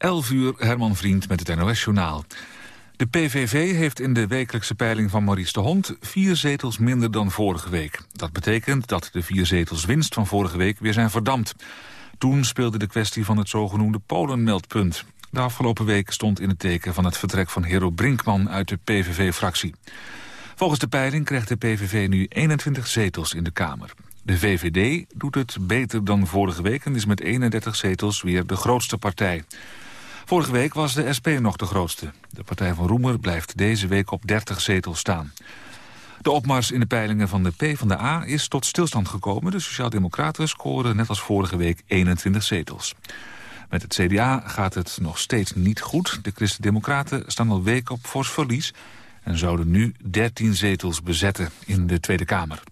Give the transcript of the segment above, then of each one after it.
11 uur, Herman Vriend met het NOS-journaal. De PVV heeft in de wekelijkse peiling van Maurice de Hond... vier zetels minder dan vorige week. Dat betekent dat de vier zetels winst van vorige week weer zijn verdampt. Toen speelde de kwestie van het zogenoemde Polenmeldpunt. De afgelopen week stond in het teken van het vertrek van Hero Brinkman... uit de PVV-fractie. Volgens de peiling krijgt de PVV nu 21 zetels in de Kamer. De VVD doet het beter dan vorige week en is met 31 zetels weer de grootste partij. Vorige week was de SP nog de grootste. De partij van Roemer blijft deze week op 30 zetels staan. De opmars in de peilingen van de PvdA is tot stilstand gekomen. De Sociaaldemocraten scoren net als vorige week 21 zetels. Met het CDA gaat het nog steeds niet goed. De Christen-Democraten staan al weken op fors verlies... en zouden nu 13 zetels bezetten in de Tweede Kamer.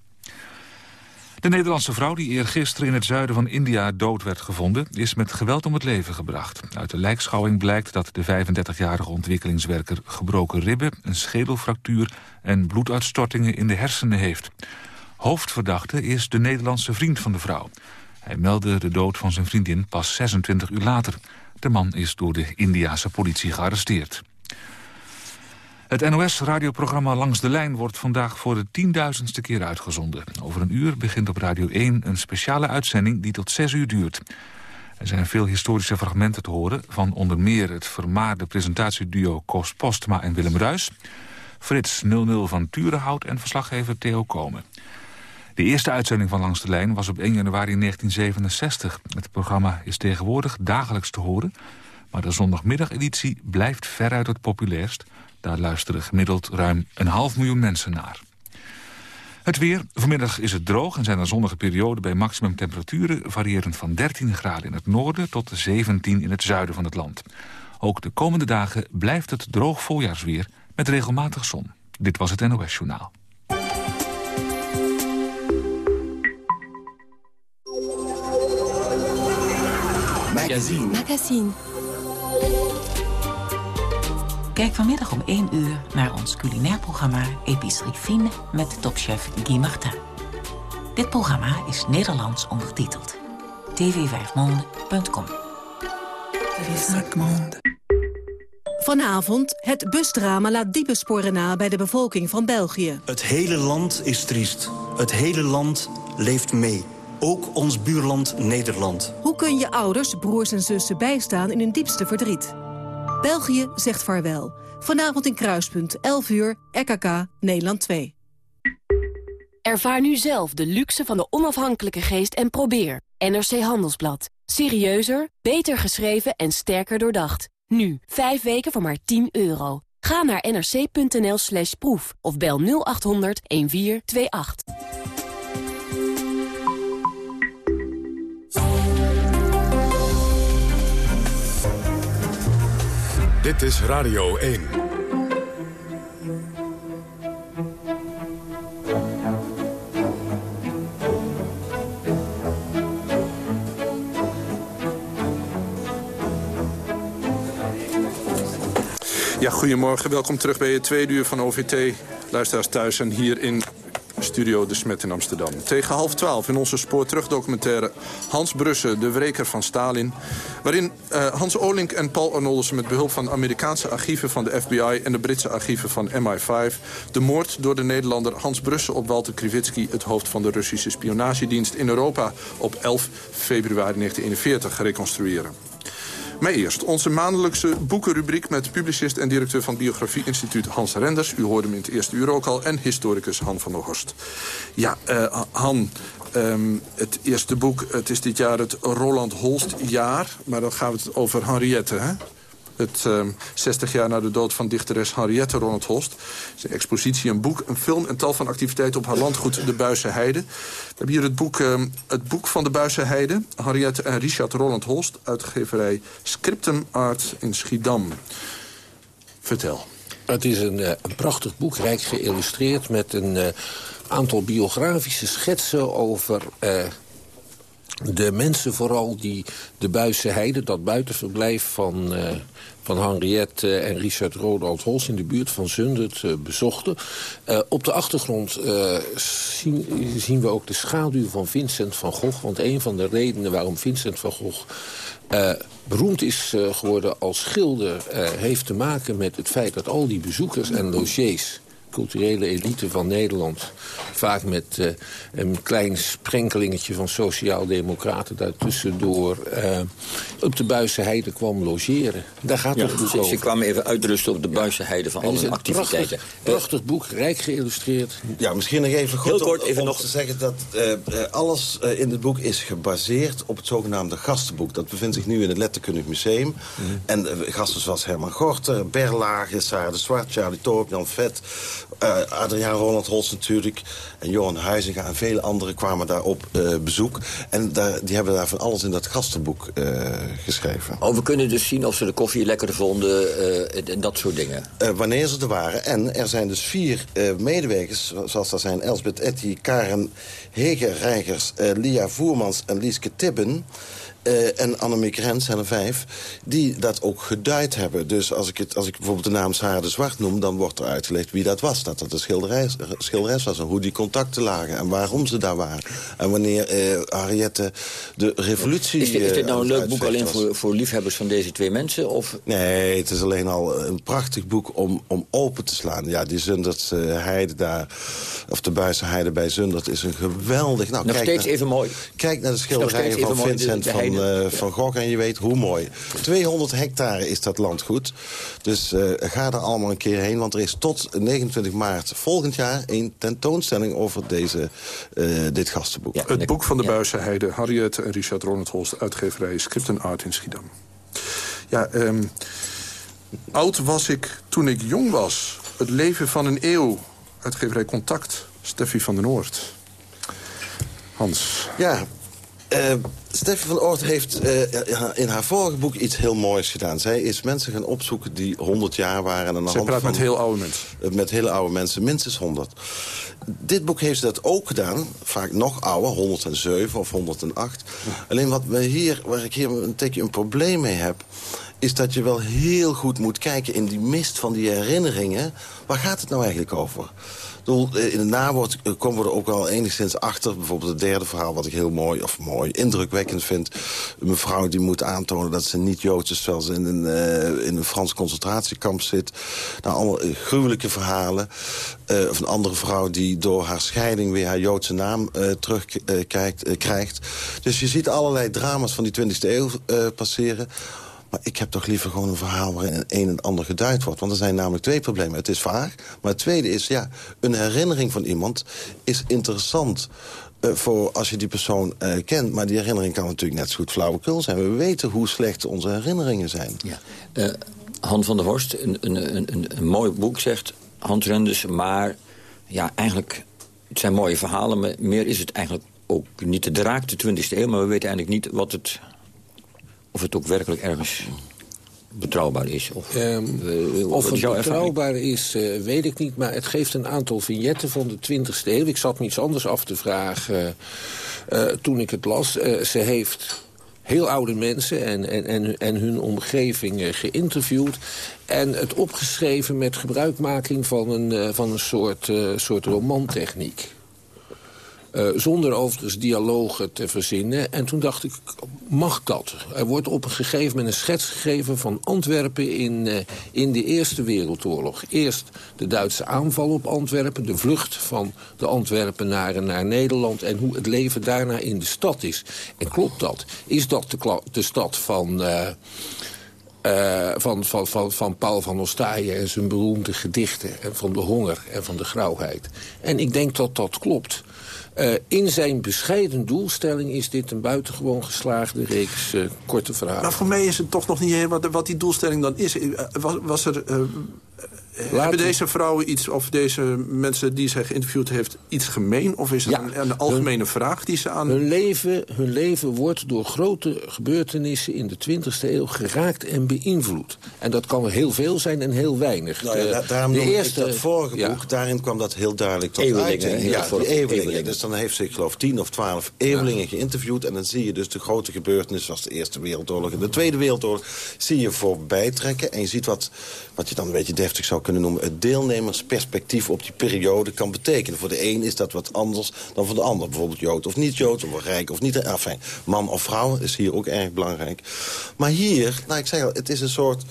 De Nederlandse vrouw die eergisteren in het zuiden van India dood werd gevonden... is met geweld om het leven gebracht. Uit de lijkschouwing blijkt dat de 35-jarige ontwikkelingswerker... gebroken ribben, een schedelfractuur en bloeduitstortingen in de hersenen heeft. Hoofdverdachte is de Nederlandse vriend van de vrouw. Hij meldde de dood van zijn vriendin pas 26 uur later. De man is door de Indiase politie gearresteerd. Het NOS-radioprogramma Langs de Lijn wordt vandaag voor de tienduizendste keer uitgezonden. Over een uur begint op Radio 1 een speciale uitzending die tot zes uur duurt. Er zijn veel historische fragmenten te horen... van onder meer het vermaarde presentatieduo Koos Postma en Willem Ruis... Frits 00 van Turenhout en verslaggever Theo Komen. De eerste uitzending van Langs de Lijn was op 1 januari 1967. Het programma is tegenwoordig dagelijks te horen... maar de zondagmiddageditie blijft veruit het populairst... Daar luisteren gemiddeld ruim een half miljoen mensen naar. Het weer. Vanmiddag is het droog en zijn er zonnige perioden bij maximumtemperaturen... variërend van 13 graden in het noorden tot 17 in het zuiden van het land. Ook de komende dagen blijft het droog voorjaarsweer met regelmatig zon. Dit was het NOS Journaal. Magazine. Magazine. Kijk vanmiddag om 1 uur naar ons culinair programma Epicerie Fine met topchef Guy Martin. Dit programma is Nederlands ondertiteld. tv5monde.com Vanavond het busdrama laat diepe sporen na bij de bevolking van België. Het hele land is triest. Het hele land leeft mee. Ook ons buurland Nederland. Hoe kun je ouders, broers en zussen bijstaan in hun diepste verdriet? België zegt vaarwel. Vanavond in Kruispunt, 11 uur, RKK, Nederland 2. Ervaar nu zelf de luxe van de onafhankelijke geest en probeer. NRC Handelsblad. Serieuzer, beter geschreven en sterker doordacht. Nu, 5 weken voor maar 10 euro. Ga naar nrc.nl slash proef of bel 0800 1428. Dit is Radio 1. Ja, goedemorgen. Welkom terug bij het tweede uur van OVT. Luisteraars thuis en hier in Studio De Smet in Amsterdam. Tegen half twaalf in onze spoor documentaire Hans Brussen, de wreker van Stalin. Waarin uh, Hans Olink en Paul Arnoldussen met behulp van Amerikaanse archieven van de FBI... en de Britse archieven van MI5... de moord door de Nederlander Hans Brussen op Walter Krivitsky... het hoofd van de Russische spionagedienst in Europa... op 11 februari 1941 reconstrueren. Maar eerst, onze maandelijkse boekenrubriek met publicist en directeur van Biografie Instituut Hans Renders. U hoorde hem in het eerste uur ook al. En historicus Han van der Horst. Ja, uh, Han, um, het eerste boek, het is dit jaar het Roland Holst jaar. Maar dan gaan we het over Henriette, hè? Het 60 ehm, jaar na de dood van dichteres Henriette Ronald Holst. Is een expositie, een boek, een film en tal van activiteiten op haar landgoed De Buisse Heide. We hebben hier het boek, ehm, het boek van De Buisse Heide. Henriette en Richard Ronald Holst, uitgeverij Scriptum Art in Schiedam. Vertel. Het is een, eh, een prachtig boek, rijk geïllustreerd... met een uh, aantal biografische schetsen over... De mensen vooral die de Buisse Heide, dat buitenverblijf van, uh, van Henriette en Richard Rodald Hols in de buurt van Zundert uh, bezochten. Uh, op de achtergrond zien, zien, we ook de schaduw van Vincent van Gogh. Want een van de redenen waarom Vincent van Gogh beroemd is geworden als schilder... heeft te maken met het feit dat al die bezoekers en logiers culturele elite van Nederland... vaak met uh, een klein sprenkelingetje van sociaal-democraten daartussendoor... Uh, op de Buizenheide kwam logeren. Daar gaat het dus over. Ze kwamen even uitrusten op de Buizenheide van alle activiteiten. Prachtig, prachtig, boek, rijk geïllustreerd. Ja, misschien nog even goed Heel kort, even nog te zeggen dat uh, alles in het boek is gebaseerd op het zogenaamde gastenboek. Dat bevindt zich nu in het Letterkundig Museum. Mm. En gasten zoals Herman Gorter, Berlage, Sarah de Zwart, Charlie Torp, Jan Vet... Uh, Adriaan Ronald Holst natuurlijk. En Johan Huizinga en vele anderen kwamen daar op uh, bezoek. En daar, die hebben daar van alles in dat gastenboek uh, geschreven. Oh, we kunnen dus zien of ze de koffie lekker vonden en dat soort dingen. wanneer ze er waren. En er zijn dus vier medewerkers, zoals dat zijn... Elsbeth Etty, Karen Heger-Reigers, Lia Voermans en Lieske Tibben... Uh, en Annemiek Rens zijn er vijf, die dat ook geduid hebben. Dus als ik, het, als ik bijvoorbeeld de naam Sarah de Zwart noem... dan wordt er uitgelegd wie dat was. Dat dat een schilderij, schilderes was en hoe die contacten lagen... en waarom ze daar waren. En wanneer uh, Ariette de revolutie... Is dit, is dit nou een leuk boek alleen voor, voor liefhebbers van deze twee mensen? Of? Nee, het is alleen al een prachtig boek om, om open te slaan. Ja, die Zundert uh, heide daar, of de Buisse heide bij Zundert... is een geweldig... Nou, Nog kijk steeds even mooi. Kijk naar de schilderijen van Vincent van van, uh, van Gogh. En je weet hoe mooi. 200 hectare is dat landgoed. Dus uh, ga er allemaal een keer heen. Want er is tot 29 maart volgend jaar een tentoonstelling over deze, uh, dit gastenboek. Ja, het boek van de ja. Harriet en Richard Ronald Holst, uitgeverij Script en Art in Schiedam. Ja, um, oud was ik toen ik jong was. Het leven van een eeuw. Uitgeverij Contact, Steffi van den Noord. Hans. Ja, uh, Steffi van Oort heeft uh, in haar vorige boek iets heel moois gedaan. Zij is mensen gaan opzoeken die 100 jaar waren. En Zij praat met heel oude mensen. Uh, met hele oude mensen, minstens 100. Dit boek heeft ze dat ook gedaan. Vaak nog ouder, 107 of 108. Alleen wat we hier, waar ik hier een tikje een probleem mee heb is dat je wel heel goed moet kijken in die mist van die herinneringen. Waar gaat het nou eigenlijk over? Eh, in het nawoord eh, komen we er ook wel enigszins achter. Bijvoorbeeld het derde verhaal wat ik heel mooi, of mooi, indrukwekkend vind. Een mevrouw die moet aantonen dat ze niet Joods is... terwijl ze in een, uh, in een Frans concentratiekamp zit. Nou, allemaal gruwelijke verhalen. Of een andere vrouw die door haar scheiding weer haar Joodse naam terugkrijgt. dus je ziet allerlei drama's van die 20e eeuw passeren... Maar ik heb toch liever gewoon een verhaal waarin een en ander geduid wordt. Want er zijn namelijk twee problemen. Het is vaag. Maar het tweede is, ja, een herinnering van iemand is interessant... Uh, voor als je die persoon uh, kent. Maar die herinnering kan natuurlijk net zo goed flauwekul zijn. We weten hoe slecht onze herinneringen zijn. Ja. Uh, Han van der Horst, een, een, een, een, mooi boek, zegt Hans Renders. Maar ja, eigenlijk, het zijn mooie verhalen. Maar meer is het eigenlijk ook niet de draak, de 20e eeuw. Maar we weten eigenlijk niet wat het of het ook werkelijk ergens betrouwbaar is. Of, um, uh, of het betrouwbaar is, uh, weet ik niet. Maar het geeft een aantal vignetten van de 20e eeuw. Ik zat me iets anders af te vragen uh, toen ik het las. ze heeft heel oude mensen en, en, en, en hun omgeving geïnterviewd. En het opgeschreven met gebruikmaking van een, van een soort, soort romantechniek. Uh, zonder overigens dialogen te verzinnen. En toen dacht ik, mag dat? Er wordt op een gegeven moment een schets gegeven van Antwerpen in, uh, in de Eerste Wereldoorlog. Eerst de Duitse aanval op Antwerpen, de vlucht van de Antwerpenaren naar Nederland... en hoe het leven daarna in de stad is. En klopt dat? Is dat de, de stad van... Uh, van, van, van, van Paul van Ostaaien en zijn beroemde gedichten... en van de honger en van de grauwheid. En ik denk dat dat klopt. Uh, in zijn bescheiden doelstelling is dit een buitengewoon geslaagde reeks uh, korte verhalen. Maar voor mij is het toch nog niet helemaal wat die doelstelling dan is. Was, was er hebben deze vrouwen iets, of deze mensen die zij geïnterviewd heeft, iets gemeen? Of is het een, een, algemene vraag die ze aan... Hun leven, hun leven wordt door grote gebeurtenissen in de 20e eeuw geraakt en beïnvloed. En dat kan heel veel zijn en heel weinig. Nou ja, daarom de eerste, dat vorige boek, daarin kwam dat heel duidelijk tot uiting. Ja, die eeuwelingen. Dus dan heeft ze, ik geloof, tien of twaalf eeuwelingen geïnterviewd. En dan zie je dus de grote gebeurtenissen, zoals de Eerste Wereldoorlog en de Tweede Wereldoorlog, zie je voorbij trekken. En je ziet wat, wat je dan een beetje deftig zou kunnen noemen... het deelnemersperspectief op die periode kan betekenen. Voor de een is dat wat anders dan voor de ander. Bijvoorbeeld Jood of niet Jood, of rijk of niet. Enfin, man of vrouw is hier ook erg belangrijk. Maar hier, nou ik zeg al, het is een soort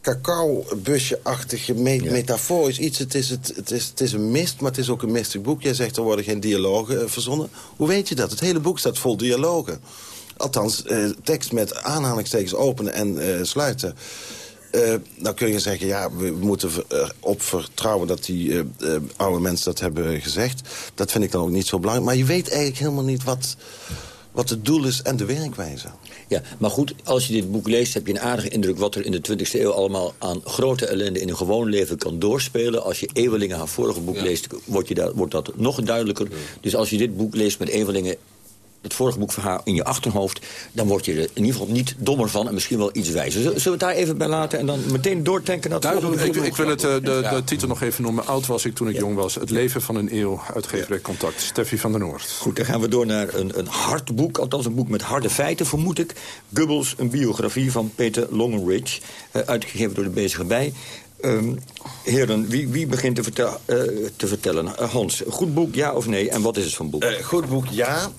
cacao-busje-achtige me metafoor is iets. Het is, het, het, is, het is een mist, maar het is ook een mistig boek. Jij zegt er worden geen dialogen uh, verzonnen. Hoe weet je dat? Het hele boek staat vol dialogen. Althans, uh, tekst met aanhalingstekens openen en uh, sluiten. Uh, dan kun je zeggen, ja, we moeten op vertrouwen dat die uh, uh, oude mensen dat hebben gezegd. Dat vind ik dan ook niet zo belangrijk. Maar je weet eigenlijk helemaal niet wat, wat het doel is en de werkwijze. Ja, maar goed, als je dit boek leest heb je een aardige indruk... wat er in de 20e eeuw allemaal aan grote ellende in een gewoon leven kan doorspelen. Als je Evelingen haar vorige boek leest, wordt, je wordt dat nog duidelijker. Dus als je dit boek leest met Evelingen het vorige boek van haar in je achterhoofd... dan word je er in ieder geval niet dommer van en misschien wel iets wijzer. Zullen we het daar even bij laten en dan meteen doortanken naar het volgende ik, ik wil het, uh, de, de, titel nog even noemen. Oud was ik toen ik jong was. Het leven van een eeuw, uitgeverij Contact. Steffi van der Noord. Goed, dan gaan we door naar een, een hard boek. Althans een boek met harde feiten, vermoed ik. Goebbels, een biografie van Peter Longenridge. Uh, uitgegeven door de Bezige Bij. Um, heren, wie, wie begint te, uh, te vertellen? Uh, Hans, goed boek, ja of nee? En wat is het van boek? Uh, goed boek, ja.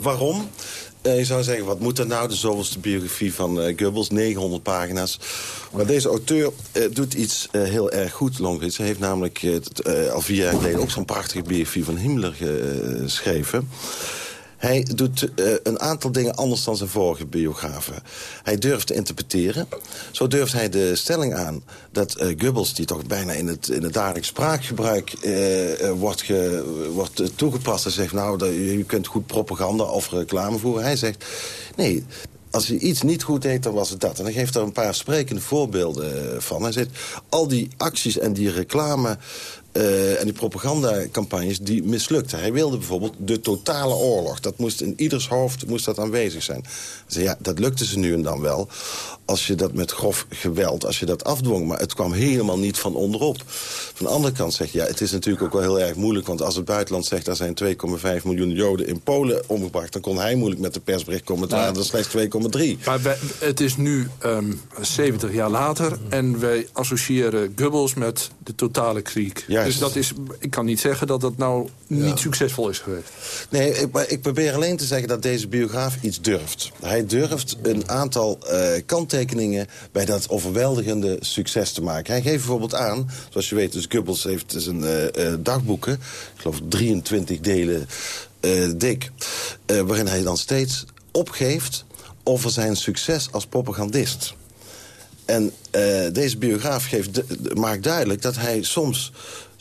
waarom? je zou zeggen, wat moet er nou? De zoveelste biografie van Goebbels, 900 pagina's. Maar deze auteur doet iets heel erg goed, Longridge. Hij heeft namelijk al vier jaar geleden ook zo'n prachtige biografie van Himmler geschreven. Hij doet uh, een aantal dingen anders dan zijn vorige biografen. Hij durft te interpreteren. Zo durft hij de stelling aan dat uh, die toch bijna in het, in het dagelijks spraakgebruik uh, wordt, wordt toegepast... en zegt, nou, dat, je kunt goed propaganda of reclame voeren. Hij zegt, nee, als hij iets niet goed deed, dan was het dat. En hij geeft er een paar sprekende voorbeelden van. Hij zegt, al die acties en die reclame uh, en die propagandacampagnes die mislukten. Hij wilde bijvoorbeeld de totale oorlog. Dat moest in ieders hoofd moest dat aanwezig zijn. Zei, ja, dat lukte ze nu en dan wel. Als je dat met grof geweld, als je dat afdwong. Maar het kwam helemaal niet van onderop. Van de andere kant zeg je, ja, het is natuurlijk ook wel heel erg moeilijk. Want als het buitenland zegt, er zijn 2,5 miljoen Joden in Polen omgebracht... dan kon hij moeilijk met de persbericht komen. Het waren er slechts 2,3. Maar het is nu um, ehm, 70 jaar later en wij associëren Goebbels met de totale kriek. Ja, dus dat is, ik kan niet zeggen dat dat nou niet succesvol is geweest. Nee, ik, ik, probeer alleen te zeggen dat deze biograaf iets durft. Hij durft een aantal uh, kanttekeningen bij dat overweldigende succes te maken. Hij geeft bijvoorbeeld aan, zoals je weet, dus Goebbels heeft zijn uh, uh, dagboeken... ik geloof 23 delen dik... waarin hij dan steeds opgeeft over zijn succes als propagandist... En deze biograaf geeft, maakt duidelijk dat hij soms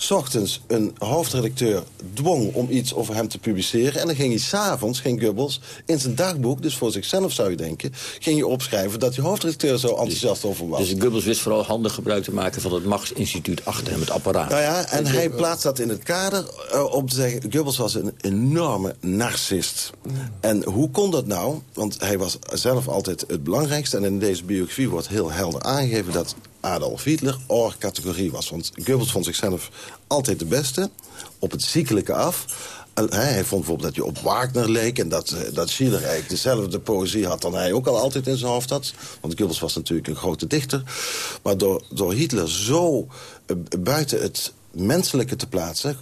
s ochtends een hoofdredacteur dwong om iets over hem te publiceren. En dan ging hij s'avonds, ging Goebbels, in zijn dagboek, dus voor zichzelf zou je denken... ging je opschrijven dat die hoofdredacteur zo enthousiast over was. Dus Goebbels wist vooral handig gebruik te maken van het machtsinstituut achter hem, het apparaat. Nou ja, en hij plaatst dat in het kader uh, om te zeggen... Goebbels was een enorme narcist. En hoe kon dat nou? Want hij was zelf altijd het belangrijkste. En in deze biografie wordt heel helder aangegeven dat Adolf Hitler or categorie was. Want Goebbels vond zichzelf altijd de beste, op het ziekelijke af. hij vond bijvoorbeeld dat je op Wagner leek... en dat, eh, dat Schiller eigenlijk dezelfde poëzie had dan hij ook al altijd in zijn hoofd had. Want Goebbels was natuurlijk een grote dichter. Maar door, door Hitler zo uh, buiten het menselijke te plaatsen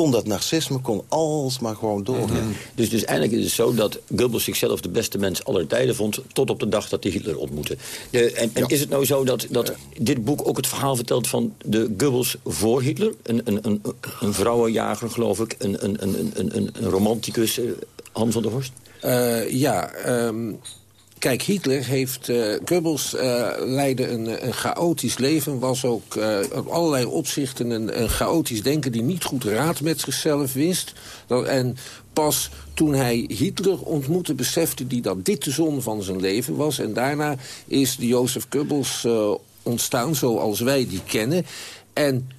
kon dat narcisme kon alsmaar gewoon doorgaan. Dus, dus eigenlijk is het zo dat Goebbels zichzelf de beste mens aller tijden vond... tot op de dag dat hij Hitler ontmoette. De, en, en is het nou zo dat, dat dit boek ook het verhaal vertelt van de Goebbels voor Hitler? Een, een, een, een vrouwenjager, geloof ik, een, een, een, een, een romanticus, uh, Han van der Horst? Uh, ja, um, Kijk, Hitler heeft... Uh, Goebbels uh, leidde een, een, chaotisch leven. Was ook uh, op allerlei opzichten een, een, chaotisch denken... die niet goed raad met zichzelf wist. En pas toen hij Hitler ontmoette, besefte hij dat dit de zon van zijn leven was. En daarna is de Jozef Goebbels ontstaan zoals wij die kennen. En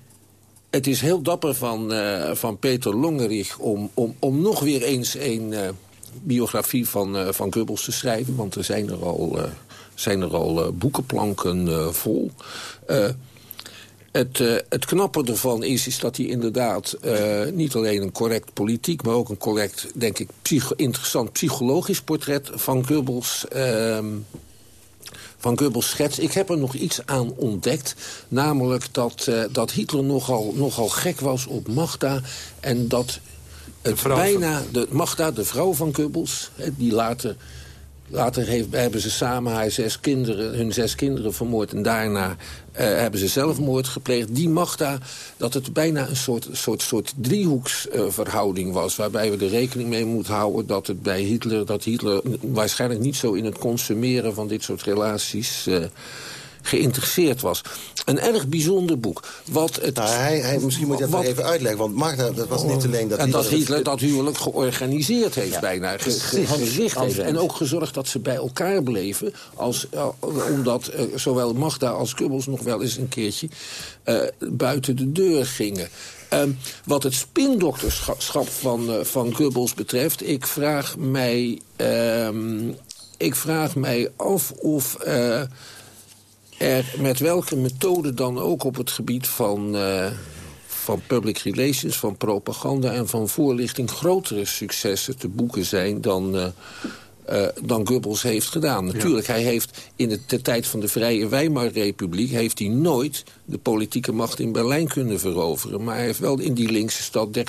het is heel dapper van, van Peter Longerich om, om, om nog weer eens een biografie van, uh, van Goebbels te schrijven. Want er zijn er al, zijn er al boekenplanken vol. Het, het knappe ervan is, is dat hij inderdaad niet alleen een correct politiek... maar ook een correct, denk ik, psycho interessant psychologisch portret van Goebbels... Uh, van Goebbels schets. Ik heb er nog iets aan ontdekt. Namelijk dat, dat Hitler nogal, nogal gek was op Magda. En dat het bijna... De, Magda, de vrouw van Goebbels, die later Later heeft, hebben ze samen haar zes kinderen, hun zes kinderen vermoord... en daarna uh, hebben ze zelfmoord gepleegd. Die Magda, dat het bijna een soort, soort, soort driehoeksverhouding uh, was... waarbij we er rekening mee moeten houden dat het bij Hitler... dat Hitler waarschijnlijk niet zo in het consumeren van dit soort relaties... Uh, geïnteresseerd was. Een erg bijzonder boek. Wat het, nou, hij, hij, misschien moet je dat wat, even uitleggen. Want Magda, dat was niet alleen dat En dat Hitler dat huwelijk georganiseerd heeft ja, bijna. Gezicht heeft. En ook gezorgd dat ze bij elkaar bleven. Als, uh, omdat uh, zowel Magda als Kubbels nog wel eens een keertje uh, buiten de deur gingen. Um, wat het spindokterschap van, uh, van Goebbels betreft... ik vraag mij, um, ik vraag mij af of... Uh, er met welke methode dan ook op het gebied van, uh, van public relations, van propaganda en van voorlichting grotere successen te boeken zijn dan, uh, uh, dan Goebbels heeft gedaan. Natuurlijk, ja. hij heeft in de, de, tijd van de Vrije Weimarrepubliek... heeft hij nooit de politieke macht in Berlijn kunnen veroveren. Maar hij heeft wel in die linkse stad 30%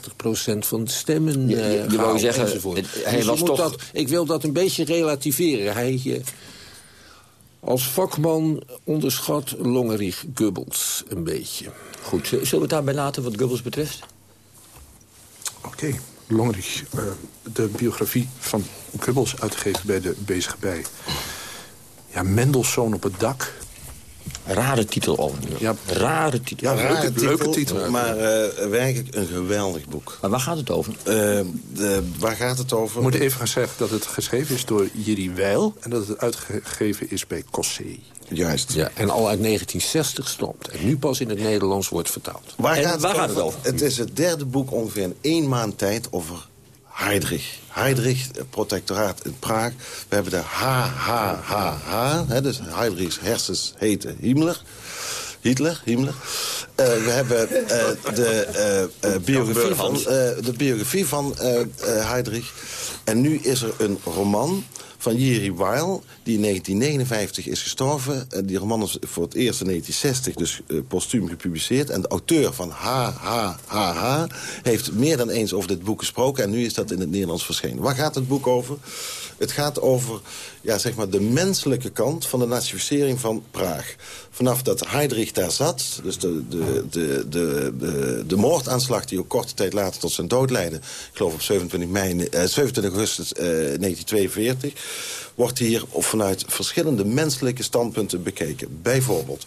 van de stemmen uh, je, je wou zeggen, enzovoort. Hij dus was toch... dat, ik wil dat een beetje relativeren. Hij... Als vakman onderschat Longerich Goebbels een beetje. Goed, zullen we het daarbij laten wat Goebbels betreft? Oké, okay. Longerich, uh, de biografie van Goebbels uitgegeven bij de Bezige Bij. Ja, Mendelssohn op het dak. Rare titel al. Ja, rare titel. Ja, rare leuke, titel, leuke titel. Maar uh, werkelijk een geweldig boek. Maar waar gaat het over? Uh, de, waar gaat het over? We moeten even gaan zeggen dat het geschreven is door Jiri Weil... en dat het uitgegeven is bij Cossé. Juist. Ja, en al uit 1960 stopt. En nu pas in het Nederlands wordt vertaald. Waar, en gaat, waar het gaat het over? Het is het derde boek ongeveer in één maand tijd over Heydrich. Heydrich, protectoraat in Praag. We hebben de HHHH, hè, dus Heydrichs hersens heten Himmler. Hitler, Himmler. Uh, we hebben uh, de, uh, biografie van, de biografie van Heydrich. En nu is er een roman van Jiri Weil, die in 1959 is gestorven. die roman is voor het eerst in 1960 dus uh, postuum gepubliceerd. En de auteur van HHHH heeft meer dan eens over dit boek gesproken... en nu is dat in het Nederlands verschenen. Waar gaat het boek over? Het gaat over ja, zeg maar de menselijke kant van de nazificering van Praag. Vanaf dat Heydrich daar zat, dus de, de, de, de, de, moordaanslag... die ook korte tijd later tot zijn dood leidde... ik geloof op 27, mei, eh, 27 augustus eh, 1942... wordt hier vanuit verschillende menselijke standpunten bekeken. Bijvoorbeeld,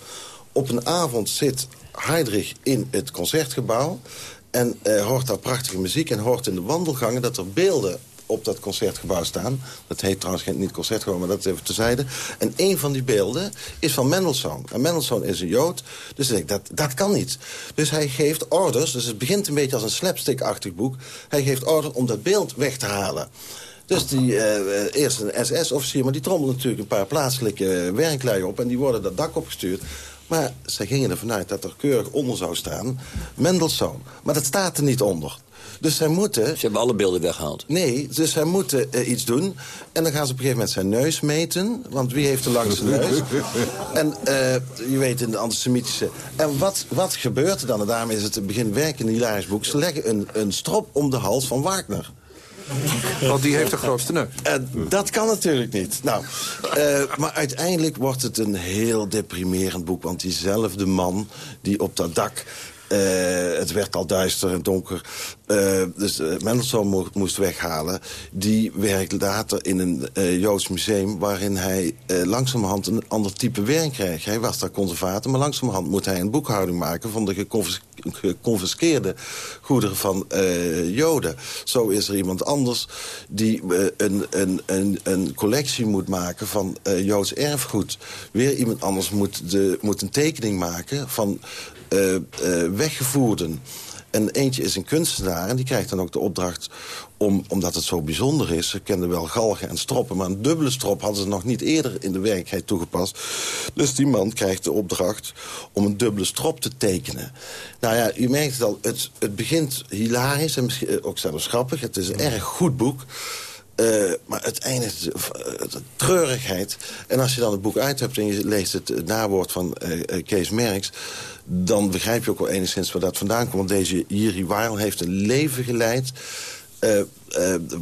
op een avond zit Heydrich in het concertgebouw... en uh, hoort daar prachtige muziek en hoort in de wandelgangen... dat er beelden op dat concertgebouw staan. Dat heet trouwens niet concertgebouw, maar dat is even tezijde. En een van die beelden is van Mendelssohn. En Mendelssohn is een Jood, dus dat, dat kan niet. Dus hij geeft orders, dus het begint een beetje als een slapstick-achtig boek. Hij geeft orders om dat beeld weg te halen. Dus die, uh, eerst een SS-officier, maar die trommelt natuurlijk een paar plaatselijke werklui op... en die worden dat dak opgestuurd. Maar ze gingen ervan uit dat er keurig onder zou staan Mendelssohn. Maar dat staat er niet onder. Dus zij moeten... Ze hebben alle beelden weggehaald. Nee, dus zij moeten uh, iets doen. En dan gaan ze op een gegeven moment zijn neus meten. Want wie heeft de langste neus? en uh, je weet in de antisemitische... En wat, wat gebeurt er dan? En daarom is het een begin werken een hilarisch boek. Ze leggen een, een strop om de hals van Wagner. Want die heeft de grootste neus. En dat kan natuurlijk niet. Nou, uh, maar uiteindelijk wordt het een heel deprimerend boek. Want diezelfde man die op dat dak uh, het werd al duister en donker. uh, dus uh, Mendelssohn mo moest weghalen... die werkt later in een Joods museum... waarin hij langzamerhand een ander type werk krijgt. Hij was daar conservator, maar langzamerhand moet hij een boekhouding maken... van de geconfiskeerde goederen van Joden. Zo is er iemand anders die een, een, een, een collectie moet maken... van Joods erfgoed. Weer iemand anders moet, de, moet een tekening maken van weggevoerden... En eentje is een kunstenaar en die krijgt dan ook de opdracht... Om, omdat het zo bijzonder is, ze kenden wel galgen en stroppen... maar een dubbele strop hadden ze nog niet eerder in de werkelijkheid toegepast. Dus die man krijgt de opdracht om een dubbele strop te tekenen. Nou ja, u merkt het al, het, het begint hilarisch en misschien ook zelfs grappig. Het is een erg goed boek. Uh, maar het eindigt uh, treurigheid. En als je dan het boek uit hebt en je leest het nawoord van uh, Kees Merks dan begrijp je ook wel enigszins waar dat vandaan komt. Want deze Jiri Weil heeft een leven geleid...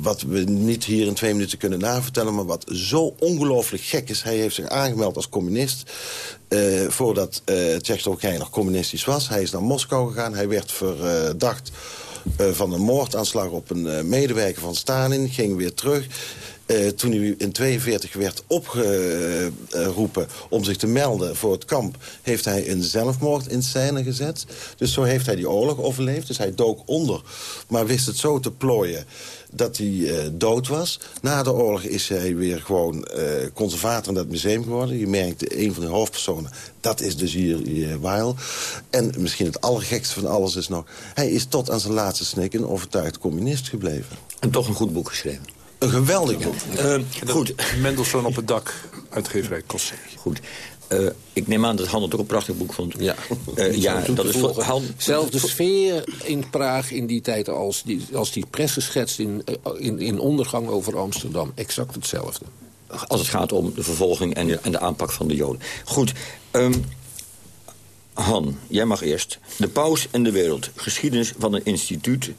Wat we niet hier in twee minuten kunnen navertellen... maar wat zo ongelooflijk gek is. Hij heeft zich aangemeld als communist... Voordat uh, Tsjechoslowakije nog communistisch was. Hij is naar Moskou gegaan. Hij werd verdacht van een moordaanslag op een medewerker van Stalin. Ging weer terug. Uh, toen hij in 42 werd opgeroepen om zich te melden voor het kamp... heeft hij een zelfmoord in scène gezet. Dus zo heeft hij die oorlog overleefd. Dus hij dook onder, maar wist het zo te plooien dat hij uh, dood was. Na de oorlog is hij weer gewoon uh, conservator in dat museum geworden. Je merkt, een van de hoofdpersonen, dat is dus hier uh, Weil. En misschien het allergekste van alles is nog... hij is tot aan zijn laatste snik een overtuigd communist gebleven. En toch een goed boek geschreven. Een geweldig boek. Uh, goed. Mendelssohn op het dak, uitgeverij Cossé. Goed. Uh, ik neem aan dat Han het ook een prachtig boek vond. Ja, uh, ja dat is voor Han... Zelfde sfeer in Praag in die tijd als die, als die presse schetst in, in, in Ondergang over Amsterdam. Exact hetzelfde. Als het gaat om de vervolging en de, en de aanpak van de Joden. Goed. Um, Han, jij mag eerst. De paus en de wereld. Geschiedenis van een instituut eh,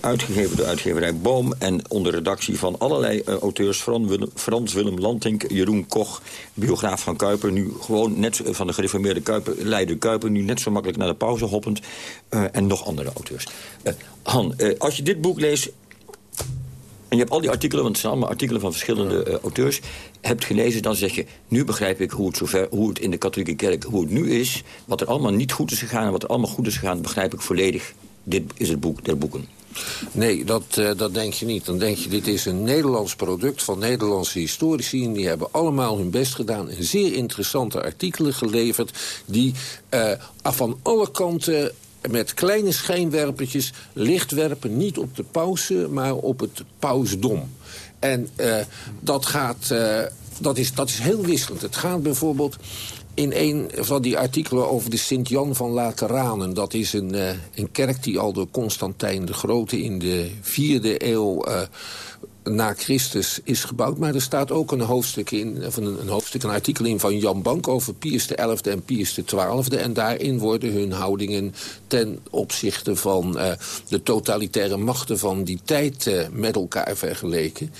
uitgegeven door uitgeverij Boom... en onder redactie van allerlei uh, auteurs... Frans Willem, Frans Willem Lantink, Jeroen Koch, biograaf van Kuiper... nu gewoon net van de gereformeerde Kuiper, Leider Kuiper... nu net zo makkelijk naar de pauze hoppend. Uh, en nog andere auteurs. Han, als je dit boek leest... en je hebt al die artikelen, want het zijn allemaal artikelen van verschillende auteurs... hebt gelezen, dan zeg je... nu begrijp ik hoe het, zover, hoe het in de katholieke kerk hoe het nu is... wat er allemaal niet goed is gegaan en wat er allemaal goed is gegaan... begrijp ik volledig. Dit is het boek der boeken. Nee, dat, uh, dat denk je niet. Dan denk je, dit is een Nederlands product van Nederlandse historici... en die hebben allemaal hun best gedaan en zeer interessante artikelen geleverd... die uh, van alle kanten met kleine schijnwerpertjes licht werpen... niet op de pauze, maar op het pausdom. En uh, dat gaat... dat is, dat is heel wisselend. Het gaat bijvoorbeeld in een van die artikelen over de Sint-Jan van Lateranen... dat is een, uh, een kerk die al door Constantijn de Grote in de vierde eeuw... Uh, na Christus is gebouwd. Maar er staat ook een hoofdstuk, in, van een, een, hoofdstuk, een artikel in van Jan Bank... over Pius XI en Pius XII. En daarin worden hun houdingen ten opzichte van uh, de totalitaire machten van die tijd met elkaar vergeleken.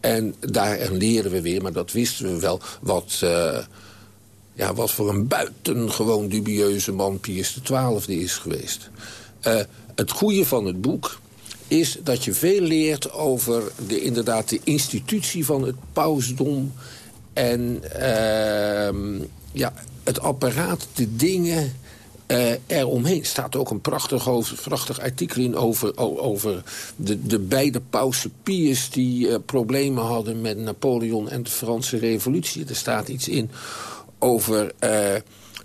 En daarin leren we weer, maar dat wisten we wel, wat... Ja, wat voor een buitengewoon dubieuze man Pius XII is geweest. Uh, het goede van het boek is dat je veel leert over de, inderdaad de institutie van het pausdom... en uh, ja, het apparaat, de dingen uh, eromheen staat ook een prachtig, prachtig artikel in over, over de, de beide pausen Pius... die uh, problemen hadden met Napoleon en de Franse revolutie. Er staat iets in over uh,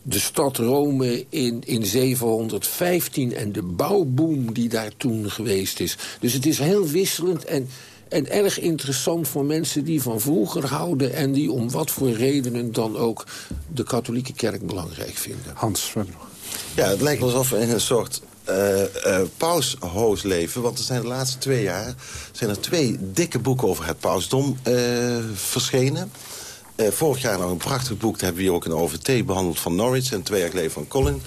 de stad Rome in, in 715 en de bouwboom die daar toen geweest is. Dus het is heel wisselend en, en erg interessant voor mensen die van vroeger houden... en die om wat voor redenen dan ook de katholieke kerk belangrijk vinden. Hans, wat Ja, het lijkt alsof we in een soort uh, uh, paushoos leven. Want er zijn de laatste twee jaar zijn er twee dikke boeken over het pausdom uh, verschenen. Uh, vorig jaar nog een prachtig boek. Daar hebben we hier ook een OVT behandeld van Norwich. En twee jaar geleden van Colin.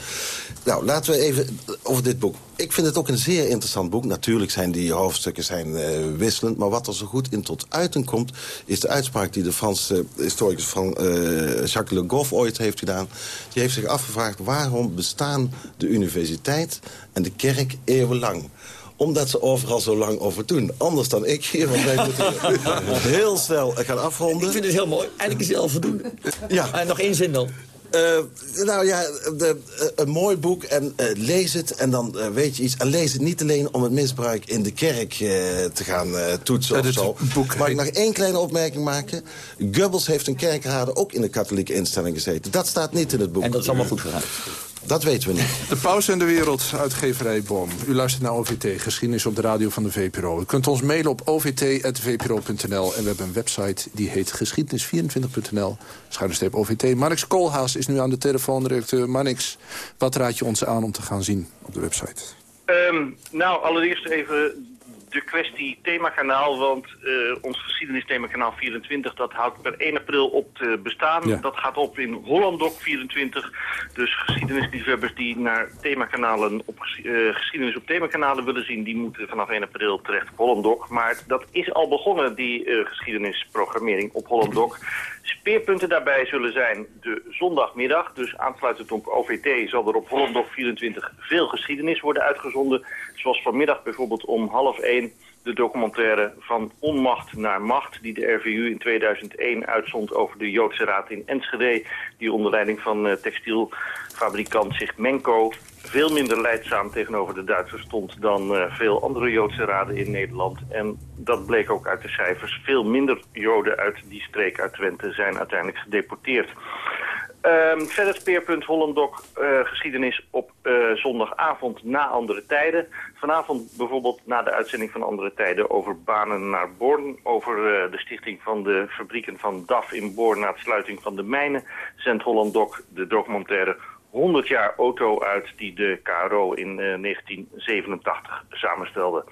Nou, laten we even over dit boek. Ik vind het ook een zeer interessant boek. Natuurlijk zijn die hoofdstukken zijn, uh, wisselend. Maar wat er zo goed in tot uiting komt... is de uitspraak die de Franse historicus van uh, Jacques Le Goff ooit heeft gedaan. Die heeft zich afgevraagd waarom bestaan de universiteit en de kerk eeuwenlang Omdat ze overal zo lang over doen. Anders dan ik hier, want wij moeten heel snel gaan afronden. Ik vind het heel mooi. Eigenlijk is het al voldoende. Ja. En nog één zin dan. Uh, nou ja, de, uh, een mooi boek en uh, lees het en dan weet je iets. En lees het niet alleen om het misbruik in de kerk te gaan toetsen of zo. Boek Mag ik nog één kleine opmerking maken? Goebbels heeft een kerkrader ook in de katholieke instelling gezeten. Dat staat niet in het boek. En dat is allemaal goed gegaan. Dat weten we niet. De Pauze en de Wereld, uitgeverij Boom. U luistert naar OVT, geschiedenis op de radio van de VPRO. U kunt ons mailen op ovt.vpro.nl. En we hebben een website die heet geschiedenis24.nl. Schuine OVT. Marnix Koolhaas is nu aan de telefoon, directeur. Marnix, wat raad je ons aan om te gaan zien op de website? Um, nou, allereerst even de kwestie themakanaal, want uh, ons geschiedenisthema kanaal 24, dat houdt per 1 april op te bestaan. Ja. Dat gaat op in Hollandok 24. Dus geschiedenisliefhebbers die naar themakanalen op, uh, geschiedenis op themakanalen willen zien, die moeten vanaf 1 april terecht op Hollandok. Maar dat is al begonnen, die uh, geschiedenisprogrammering op Hollandok. Speerpunten daarbij zullen zijn de zondagmiddag. Dus aansluitend op OVT zal er op Hollandok 24 veel geschiedenis worden uitgezonden. Zoals vanmiddag bijvoorbeeld om half 1 de documentaire Van Onmacht naar Macht... die de RVU in 2001 uitzond over de Joodse Raad in Enschede... die onder leiding van uh, textielfabrikant Sigmenco... veel minder leidzaam tegenover de Duitsers stond... dan uh, veel andere Joodse raden in Nederland. En dat bleek ook uit de cijfers. Veel minder Joden uit die streek uit Twente zijn uiteindelijk gedeporteerd. Um, verder speerpunt Hollandok uh, geschiedenis op uh, zondagavond na andere tijden. Vanavond bijvoorbeeld na de uitzending van andere tijden over banen naar Born. Over de stichting van de fabrieken van DAF in Born na de sluiting van de mijnen. Zendt Hollandok de documentaire 100 jaar auto uit die de KRO in uh, 1987 samenstelde.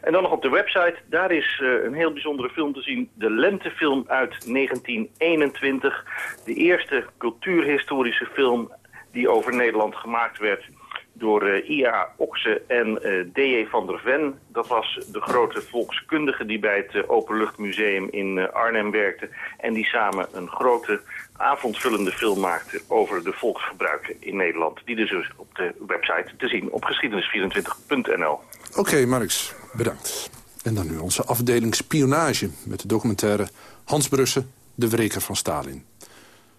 En dan nog op de website, daar is uh, een heel bijzondere film te zien. De lentefilm uit 1921. De eerste cultuurhistorische film die over Nederland gemaakt werd door uh, I.A. Okse en D.J. van der Ven. Dat was de grote volkskundige die bij het Openluchtmuseum in Arnhem werkte. En die samen een grote avondvullende film maakten over de volksgebruiken in Nederland. Die dus op de website te zien op geschiedenis24.nl. Oké, okay, bedankt. En dan nu onze afdeling spionage met de documentaire Hans Brussen, de wreker van Stalin.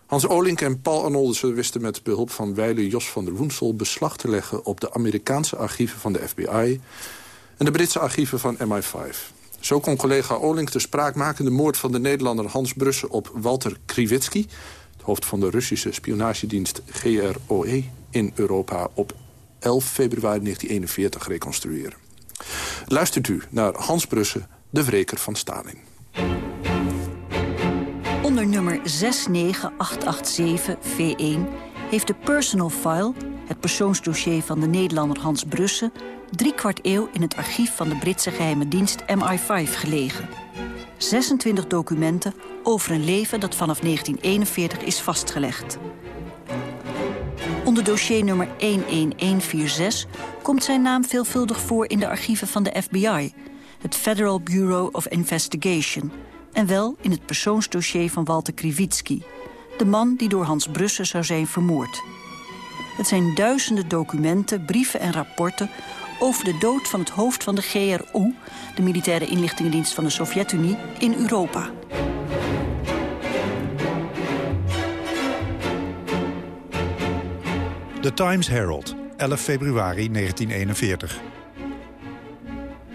Hans Olink en Paul Arnoldsen wisten met behulp van wijle Jos van der Woensel... beslag te leggen op de Amerikaanse archieven van de FBI... en de Britse archieven van MI5. Zo kon collega Olink de spraakmakende moord van de Nederlander Hans Brussen... op Walter Krivitsky, het hoofd van de Russische spionagedienst GROE... in Europa op 11 februari 1941 reconstrueren. Luistert u naar Hans Brussen, de wreker van Stalin. Onder nummer 69887V1 heeft de Personal File, het persoonsdossier van de Nederlander Hans Brussen... drie kwart eeuw in het archief van de Britse geheime dienst MI5 gelegen. 26 documenten over een leven dat vanaf 1941 is vastgelegd. Onder dossier nummer 11146 komt zijn naam veelvuldig voor in de archieven van de FBI... het Federal Bureau of Investigation en wel in het persoonsdossier van Walter Krivitsky... de man die door Hans Brussen zou zijn vermoord. Het zijn duizenden documenten, brieven en rapporten... over de dood van het hoofd van de GRU... de militaire inlichtingendienst van de Sovjet-Unie, in Europa. The Times Herald, 11 februari 1941.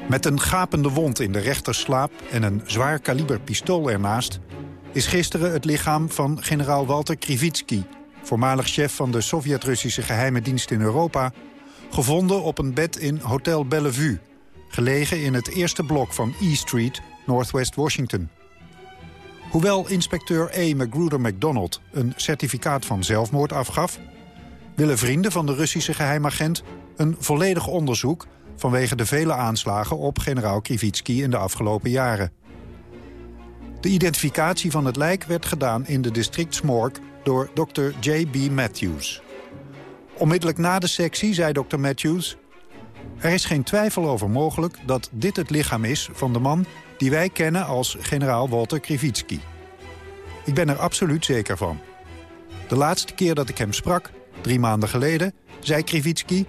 Met een gapende wond in de rechterslaap en een zwaar kaliber pistool ernaast... is gisteren het lichaam van generaal Walter Krivitsky... voormalig chef van de Sovjet-Russische geheime dienst in Europa... gevonden op een bed in Hotel Bellevue... gelegen in het eerste blok van E Street, Northwest Washington. Hoewel inspecteur A. Magruder MacDonald een certificaat van zelfmoord afgaf... willen vrienden van de Russische geheimagent een volledig onderzoek vanwege de vele aanslagen op generaal Krivitsky in de afgelopen jaren. De identificatie van het lijk werd gedaan in de districtsmorgue door Dr. J.B. Matthews. Onmiddellijk na de sectie zei Dr. Matthews... er is geen twijfel over mogelijk dat dit het lichaam is van de man... die wij kennen als generaal Walter Krivitsky. Ik ben er absoluut zeker van. De laatste keer dat ik hem sprak, drie maanden geleden, zei Krivitsky...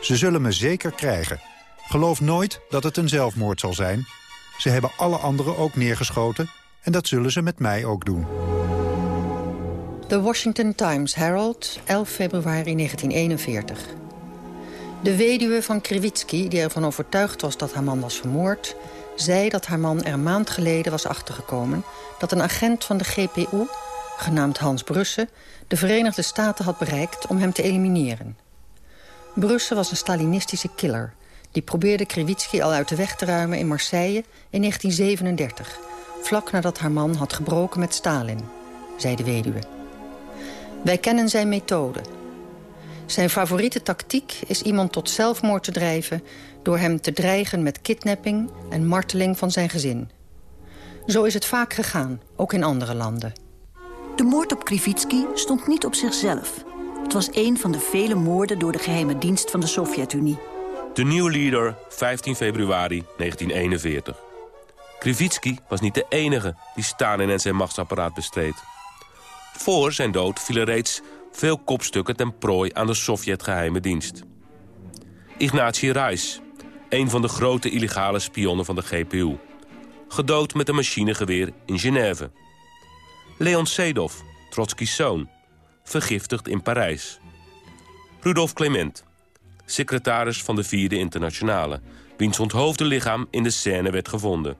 Ze zullen me zeker krijgen. Geloof nooit dat het een zelfmoord zal zijn. Ze hebben alle anderen ook neergeschoten en dat zullen ze met mij ook doen. The Washington Times Herald, 11 februari 1941. De weduwe van Krivitsky, die ervan overtuigd was dat haar man was vermoord... zei dat haar man er een maand geleden was achtergekomen... dat een agent van de GPU, genaamd Hans Brusse... de Verenigde Staten had bereikt om hem te elimineren. Brusse was een Stalinistische killer... die probeerde Krivitsky al uit de weg te ruimen in Marseille in 1937... vlak nadat haar man had gebroken met Stalin, zei de weduwe. Wij kennen zijn methode. Zijn favoriete tactiek is iemand tot zelfmoord te drijven... door hem te dreigen met kidnapping en marteling van zijn gezin. Zo is het vaak gegaan, ook in andere landen. De moord op Krivitsky stond niet op zichzelf. Het was een van de vele moorden door de geheime dienst van de Sovjet-Unie. De nieuwe leader, 15 februari 1941. Krivitsky was niet de enige die Stalin en zijn machtsapparaat bestreed. Voor zijn dood vielen reeds veel kopstukken ten prooi aan de Sovjet-geheime dienst. Ignacy Reis, een van de grote illegale spionnen van de GPU. Gedood met een machinegeweer in Genève. Leon Sedov, Trotsky's zoon, vergiftigd in Parijs. Rudolf Clement, secretaris van de Vierde Internationale... wiens onthoofde lichaam in de Seine werd gevonden.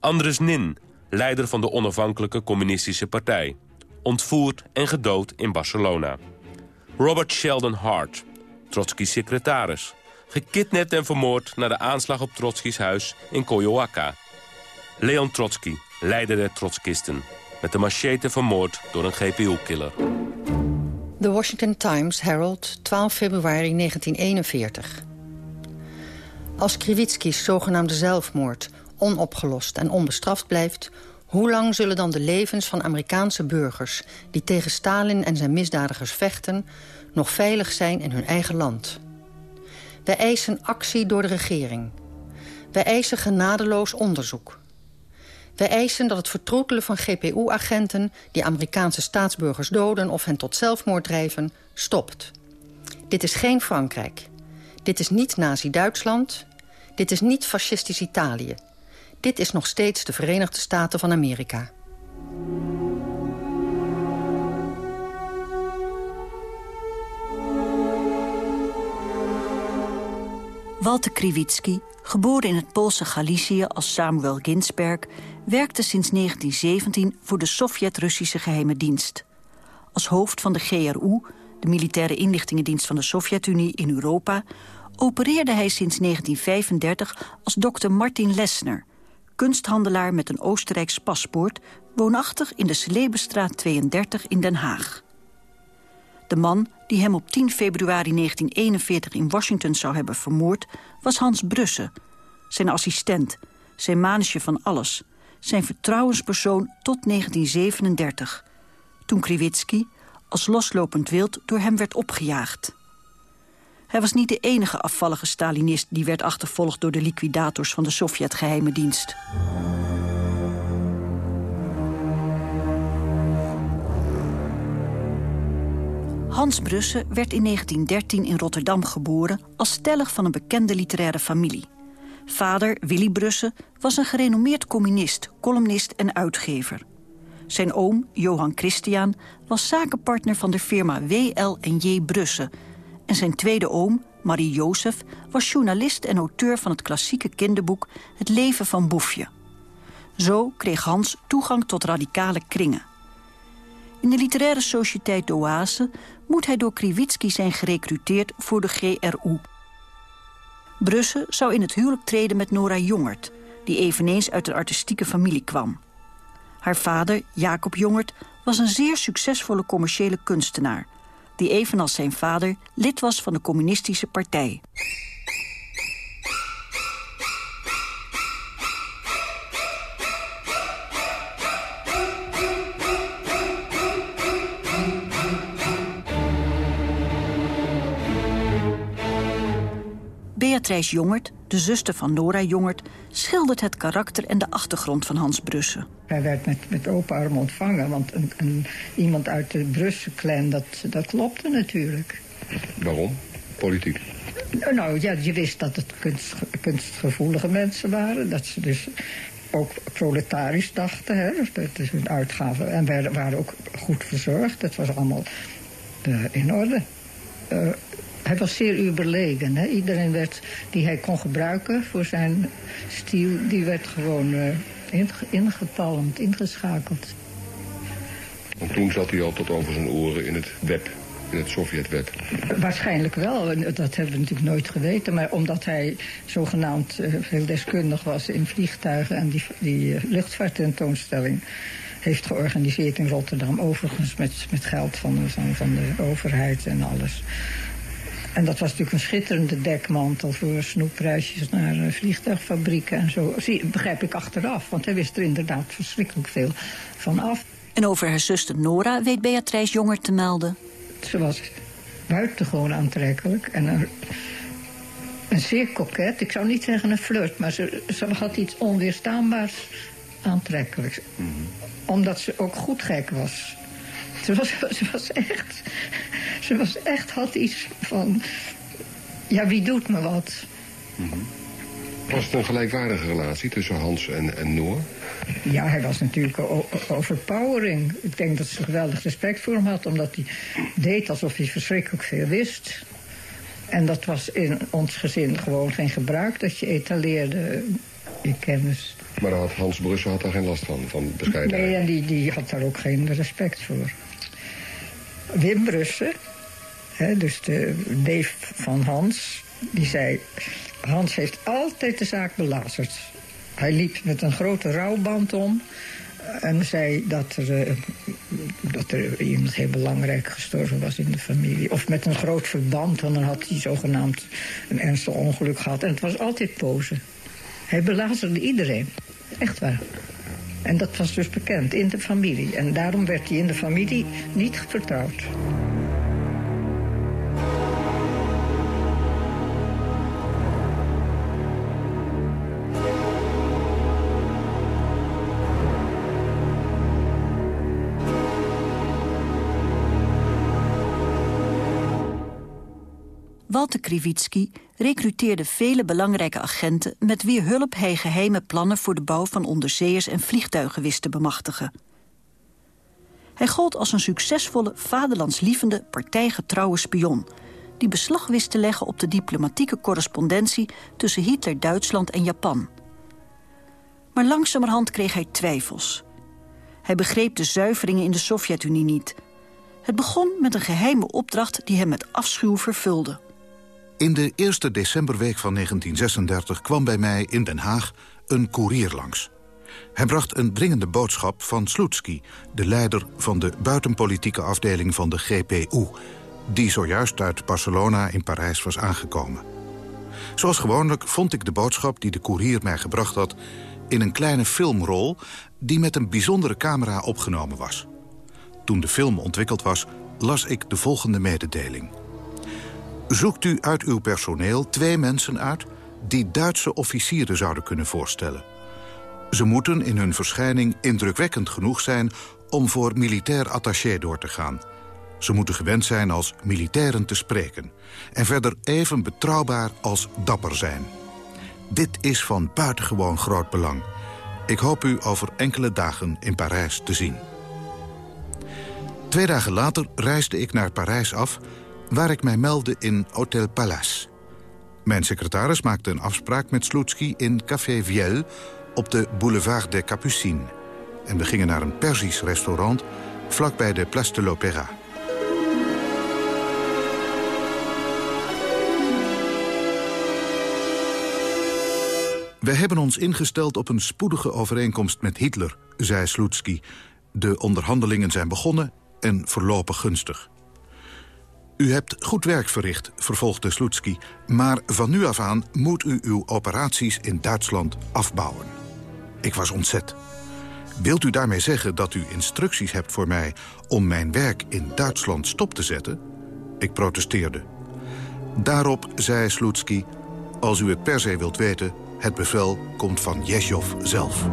Andres Nin, leider van de onafhankelijke communistische partij ontvoerd en gedood in Barcelona. Robert Sheldon Hart, Trotsky's secretaris. Gekidnapt en vermoord na de aanslag op Trotsky's huis in Coyoacán. Leon Trotsky, leider der Trotskisten. Met de machete vermoord door een GPU-killer. The Washington Times Herald, 12 februari 1941. Als Krivitsky's zogenaamde zelfmoord onopgelost en onbestraft blijft... Hoe lang zullen dan de levens van Amerikaanse burgers... die tegen Stalin en zijn misdadigers vechten... nog veilig zijn in hun eigen land? Wij eisen actie door de regering. Wij eisen genadeloos onderzoek. Wij eisen dat het vertroetelen van GPU-agenten... die Amerikaanse staatsburgers doden of hen tot zelfmoord drijven, stopt. Dit is geen Frankrijk. Dit is niet Nazi-Duitsland. Dit is niet fascistisch Italië. Dit is nog steeds de Verenigde Staten van Amerika. Walter Krivitsky, geboren in het Poolse Galicië als Samuel Ginsberg... werkte sinds 1917 voor de Sovjet-Russische geheime dienst. Als hoofd van de GRU, de militaire inlichtingendienst van de Sovjet-Unie in Europa... opereerde hij sinds 1935 als dokter Martin Lesner kunsthandelaar met een Oostenrijks paspoort... woonachtig in de Celebestraat 32 in Den Haag. De man die hem op 10 februari 1941 in Washington zou hebben vermoord... was Hans Brusse, zijn assistent, zijn manusje van alles... zijn vertrouwenspersoon tot 1937... toen Kriwitsky als loslopend wild door hem werd opgejaagd. Hij was niet de enige afvallige Stalinist... die werd achtervolgd door de liquidators van de Sovjet-geheime dienst. Hans Brusse werd in 1913 in Rotterdam geboren... als stellig van een bekende literaire familie. Vader, Willy Brusse, was een gerenommeerd communist, columnist en uitgever. Zijn oom, Johan Christian, was zakenpartner van de firma W.L. en J. Brusse en zijn tweede oom, Marie Jozef, was journalist en auteur van het klassieke kinderboek Het leven van Boefje. Zo kreeg Hans toegang tot radicale kringen. In de literaire sociëteit Oase moet hij door Kriwitsky zijn gerecruiteerd voor de GRU. Brusse zou in het huwelijk treden met Nora Jongert, die eveneens uit een artistieke familie kwam. Haar vader, Jacob Jongert, was een zeer succesvolle commerciële kunstenaar die evenals zijn vader lid was van de communistische partij. Beatrice Jongert, de zuster van Nora Jongert... schildert het karakter en de achtergrond van Hans Brussen. Hij werd met, met open armen ontvangen, want een, een, iemand uit de Brusse-clan... Dat, dat klopte natuurlijk. Waarom? Politiek? Nou ja, je wist dat het kunst, kunstgevoelige mensen waren. Dat ze dus ook proletarisch dachten. Hè? Dat is hun uitgaven. En werden, waren ook goed verzorgd. Dat was allemaal uh, in orde. Uh, hij was zeer überlegen. Hè? Iedereen werd, die hij kon gebruiken voor zijn stiel... die werd gewoon uh, ingepalmd, ingeschakeld. Want toen zat hij al tot over zijn oren in het web in het Sovjetweb? Waarschijnlijk wel. Dat hebben we natuurlijk nooit geweten. Maar omdat hij zogenaamd uh, heel deskundig was in vliegtuigen... en die, die uh, luchtvaarttentoonstelling heeft georganiseerd in Rotterdam. Overigens met, met geld van van, van de overheid en alles. En dat was natuurlijk een schitterende dekmantel voor snoepreisjes naar uh, vliegtuigfabrieken en zo. Zie, begrijp ik achteraf, want hij wist er inderdaad verschrikkelijk veel van af. En over haar zuster Nora weet Beatrice Jonger te melden. Ze was buitengewoon aantrekkelijk en een, een zeer koket. Ik zou niet zeggen een flirt, maar ze, ze had iets onweerstaanbaars aantrekkelijks. Mhm. Omdat ze ook goed gek was. Ze was, ze was echt... Ze was echt, had iets van... Ja, wie doet me wat? Mhm. Was het een gelijkwaardige relatie tussen Hans en, en Noor? Ja, hij was natuurlijk overpowering. Ik denk dat ze geweldig respect voor hem had... omdat hij deed alsof hij verschrikkelijk veel wist. En dat was in ons gezin gewoon geen gebruik... dat je etaleerde je kennis. Maar had Hans Brussel had daar geen last van, van bescheidenheid? Nee, en die, die had daar ook geen respect voor. Wim Brussen, hè, dus de neef van Hans... die zei... Hans heeft altijd de zaak belazerd. Hij liep met een grote rouwband om. En zei dat er, uh, dat er iemand heel belangrijk gestorven was in de familie. Of met een groot verband, want dan had hij zogenaamd een ernstig ongeluk gehad. En het was altijd pose. Hij belazerde iedereen. Echt waar. En dat was dus bekend in de familie. En daarom werd hij in de familie niet vertrouwd. Walter Krivitsky recruteerde vele belangrijke agenten... met wie hulp hij geheime plannen voor de bouw van onderzeeërs en vliegtuigen wist te bemachtigen. Hij gold als een succesvolle, vaderlandslievende, partijgetrouwe spion... die beslag wist te leggen op de diplomatieke correspondentie... tussen Hitler, Duitsland en Japan. Maar langzamerhand kreeg hij twijfels. Hij begreep de zuiveringen in de Sovjet-Unie niet... Het begon met een geheime opdracht die hem met afschuw vervulde. In de eerste decemberweek van 1936 kwam bij mij in Den Haag een koerier langs. Hij bracht een dringende boodschap van Slutsky, de leider van de buitenpolitieke afdeling van de GPU... die zojuist uit Barcelona in Parijs was aangekomen. Zoals gewoonlijk vond ik de boodschap die de koerier mij gebracht had... in een kleine filmrol die met een bijzondere camera opgenomen was. Toen de film ontwikkeld was, las ik de volgende mededeling... Zoekt u uit uw personeel twee mensen uit... die Duitse officieren zouden kunnen voorstellen. Ze moeten in hun verschijning indrukwekkend genoeg zijn... om voor militair attaché door te gaan. Ze moeten gewend zijn als militairen te spreken. En verder even betrouwbaar als dapper zijn. Dit is van buitengewoon groot belang. Ik hoop u over enkele dagen in Parijs te zien. Twee dagen later reisde ik naar Parijs af waar ik mij meldde in Hotel Palace. Mijn secretaris maakte een afspraak met Slutsky in Café Viel... op de boulevard des Capucines. En we gingen naar een Persisch restaurant vlakbij de Place de l'Opéra. We hebben ons ingesteld op een spoedige overeenkomst met Hitler, zei Slutsky. De onderhandelingen zijn begonnen en verlopen gunstig. U hebt goed werk verricht, vervolgde Slutsky. Maar van nu af aan moet u uw operaties in Duitsland afbouwen. Ik was ontzet. Wilt u daarmee zeggen dat u instructies hebt voor mij... om mijn werk in Duitsland stop te zetten? Ik protesteerde. Daarop zei Slutsky... als u het per se wilt weten, het bevel komt van Jesjov zelf.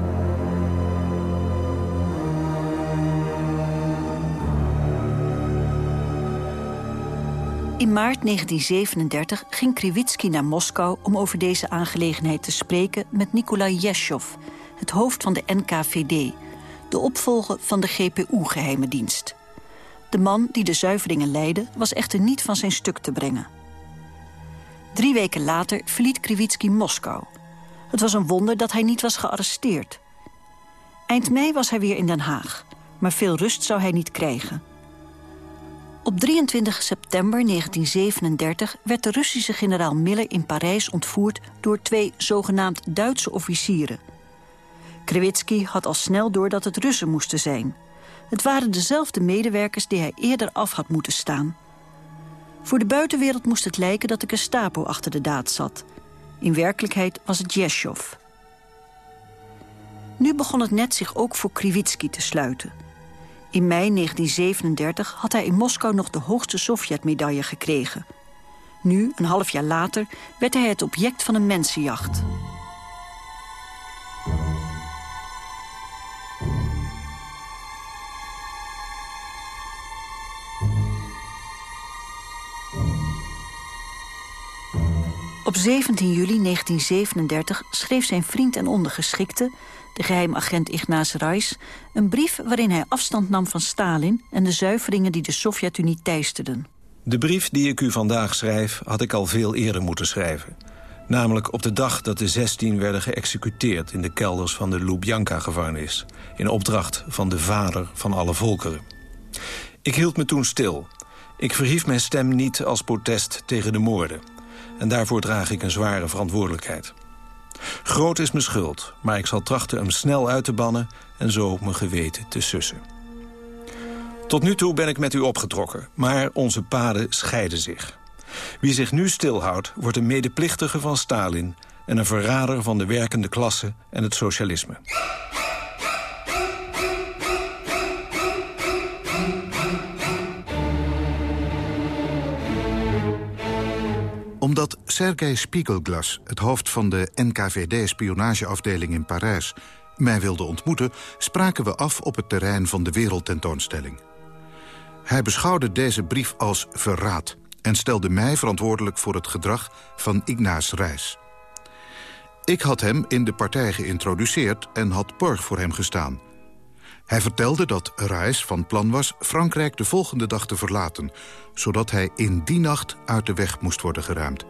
In maart 1937 ging Krivitsky naar Moskou om over deze aangelegenheid te spreken met Nikolai Yeshov, het hoofd van de NKVD, de opvolger van de GPU-geheime dienst. De man die de zuiveringen leidde was echter niet van zijn stuk te brengen. Drie weken later verliet Krivitsky Moskou. Het was een wonder dat hij niet was gearresteerd. Eind mei was hij weer in Den Haag, maar veel rust zou hij niet krijgen. Op 23 september 1937 werd de Russische generaal Miller in Parijs ontvoerd door twee zogenaamd Duitse officieren. Krivitsky had al snel door dat het Russen moesten zijn. Het waren dezelfde medewerkers die hij eerder af had moeten staan. Voor de buitenwereld moest het lijken dat de Gestapo achter de daad zat. In werkelijkheid was het Jeshov. Nu begon het net zich ook voor Krivitsky te sluiten. In mei 1937 had hij in Moskou nog de hoogste Sovjet-medaille gekregen. Nu, een half jaar later, werd hij het object van een mensenjacht. Op 17 juli 1937 schreef zijn vriend en ondergeschikte, geheimagent Ignaz Reis, een brief waarin hij afstand nam van Stalin en de zuiveringen die de Sovjet-Unie teisterden. De brief die ik u vandaag schrijf had ik al veel eerder moeten schrijven. Namelijk op de dag dat de 16 werden geëxecuteerd in de kelders van de Lubjanka-gevangenis, in opdracht van de vader van alle volkeren. Ik hield me toen stil. Ik verhief mijn stem niet als protest tegen de moorden en daarvoor draag ik een zware verantwoordelijkheid. Groot is mijn schuld, maar ik zal trachten hem snel uit te bannen... en zo mijn geweten te sussen. Tot nu toe ben ik met u opgetrokken, maar onze paden scheiden zich. Wie zich nu stilhoudt, wordt een medeplichtige van Stalin... en een verrader van de werkende klasse en het socialisme. Omdat Sergei Spiegelglas, het hoofd van de NKVD-spionageafdeling in Parijs... mij wilde ontmoeten, spraken we af op het terrein van de wereldtentoonstelling. Hij beschouwde deze brief als verraad... en stelde mij verantwoordelijk voor het gedrag van Ignace Reis. Ik had hem in de partij geïntroduceerd en had borg voor hem gestaan... Hij vertelde dat Reis van plan was Frankrijk de volgende dag te verlaten... zodat hij in die nacht uit de weg moest worden geruimd.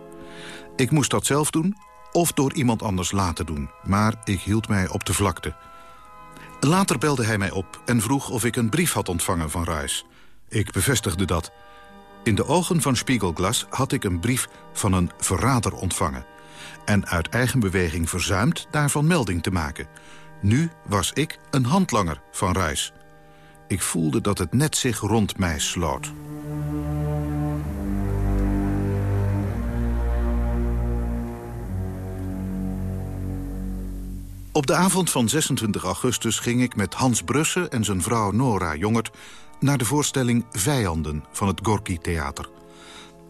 Ik moest dat zelf doen of door iemand anders laten doen, maar ik hield mij op de vlakte. Later belde hij mij op en vroeg of ik een brief had ontvangen van Reis. Ik bevestigde dat. In de ogen van Spiegelglas had ik een brief van een verrader ontvangen... en uit eigen beweging verzuimd daarvan melding te maken... Nu was ik een handlanger van Reis. Ik voelde dat het net zich rond mij sloot. Op de avond van 26 augustus ging ik met Hans Brusse en zijn vrouw Nora Jongert... naar de voorstelling Vijanden van het Gorky Theater.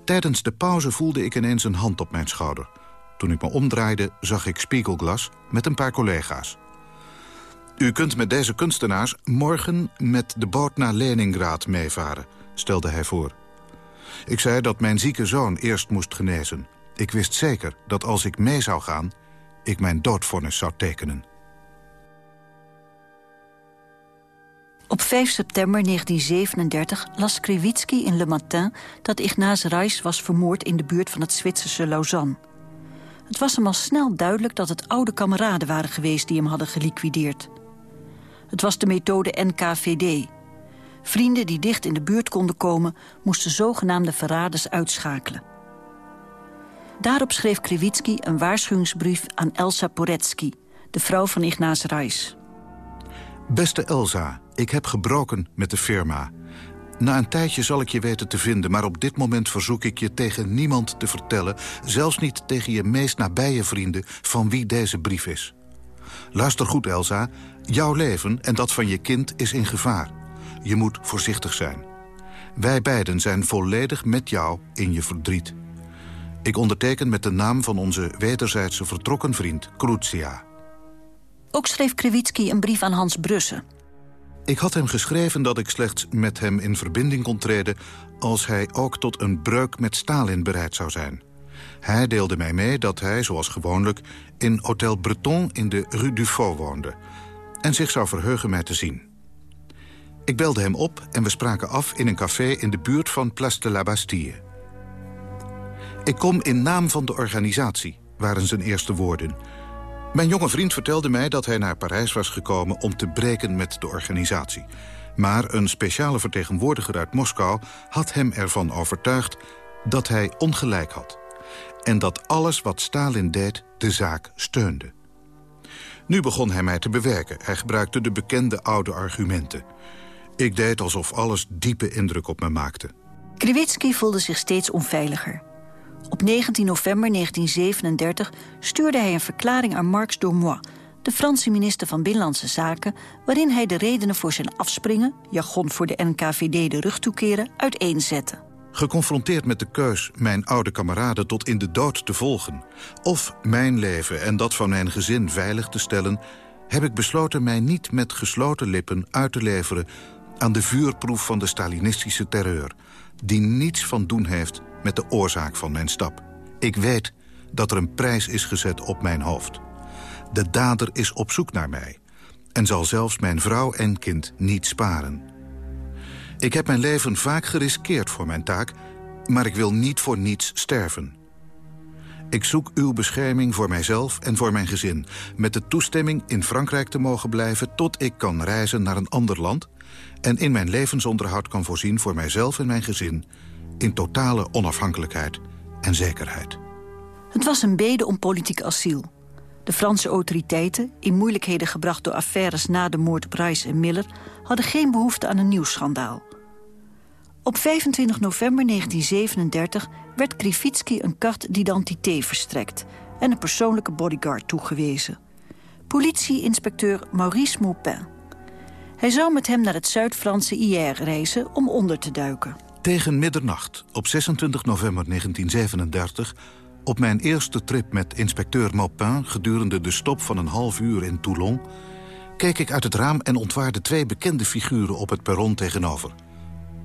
Tijdens de pauze voelde ik ineens een hand op mijn schouder. Toen ik me omdraaide zag ik Spiegelglas met een paar collega's. U kunt met deze kunstenaars morgen met de boot naar Leningrad meevaren, stelde hij voor. Ik zei dat mijn zieke zoon eerst moest genezen. Ik wist zeker dat als ik mee zou gaan, ik mijn doodvonnis zou tekenen. Op 5 september 1937 las Krivitsky in Le Matin... dat Ignace Reis was vermoord in de buurt van het Zwitserse Lausanne. Het was hem al snel duidelijk dat het oude kameraden waren geweest... die hem hadden geliquideerd. Het was de methode NKVD. Vrienden die dicht in de buurt konden komen... moesten zogenaamde verraders uitschakelen. Daarop schreef Krivitsky een waarschuwingsbrief aan Elsa Poretsky... de vrouw van Ignace Reis. Beste Elsa, ik heb gebroken met de firma. Na een tijdje zal ik je weten te vinden... maar op dit moment verzoek ik je tegen niemand te vertellen... zelfs niet tegen je meest nabije vrienden... van wie deze brief is. Luister goed, Elsa. Jouw leven en dat van je kind is in gevaar. Je moet voorzichtig zijn. Wij beiden zijn volledig met jou in je verdriet. Ik onderteken met de naam van onze wederzijdse vertrokken vriend, Krutsia. Ook schreef Krivitsky een brief aan Hans Brusse. Ik had hem geschreven dat ik slechts met hem in verbinding kon treden... als hij ook tot een breuk met Stalin bereid zou zijn. Hij deelde mij mee dat hij, zoals gewoonlijk... in Hotel Breton in de Rue Dufaux woonde... en zich zou verheugen mij te zien. Ik belde hem op en we spraken af in een café in de buurt van Place de la Bastille. Ik kom in naam van de organisatie, waren zijn eerste woorden. Mijn jonge vriend vertelde mij dat hij naar Parijs was gekomen... om te breken met de organisatie. Maar een speciale vertegenwoordiger uit Moskou had hem ervan overtuigd... dat hij ongelijk had. En dat alles wat Stalin deed de zaak steunde. Nu begon hij mij te bewerken. Hij gebruikte de bekende oude argumenten. Ik deed alsof alles diepe indruk op me maakte. Krivitsky voelde zich steeds onveiliger. Op 19 november 1937 stuurde hij een verklaring aan Marx Dormois... de Franse minister van Binnenlandse Zaken... waarin hij de redenen voor zijn afspringen... jargon voor de NKVD de rug toekeren, uiteenzette. Geconfronteerd met de keus mijn oude kameraden tot in de dood te volgen... of mijn leven en dat van mijn gezin veilig te stellen... heb ik besloten mij niet met gesloten lippen uit te leveren... aan de vuurproef van de Stalinistische terreur... die niets van doen heeft met de oorzaak van mijn stap. Ik weet dat er een prijs is gezet op mijn hoofd. De dader is op zoek naar mij... en zal zelfs mijn vrouw en kind niet sparen. Ik heb mijn leven vaak geriskeerd voor mijn taak... maar ik wil niet voor niets sterven. Ik zoek uw bescherming voor mijzelf en voor mijn gezin... met de toestemming in Frankrijk te mogen blijven... tot ik kan reizen naar een ander land... en in mijn levensonderhoud kan voorzien voor mijzelf en mijn gezin in totale onafhankelijkheid en zekerheid. Het was een bede om politiek asiel. De Franse autoriteiten, in moeilijkheden gebracht door affaires na de moord op Rice en Miller, hadden geen behoefte aan een nieuw schandaal. Op 25 november 1937 werd Krivitsky een carte d'identité verstrekt en een persoonlijke bodyguard toegewezen. Politie-inspecteur Maurice Maupin. Hij zou met hem naar het Zuid-Franse Hier reizen om onder te duiken. Tegen middernacht, op 26 november 1937... op mijn eerste trip met inspecteur Maupin... gedurende de stop van een half uur in Toulon... keek ik uit het raam en ontwaarde twee bekende figuren op het perron tegenover.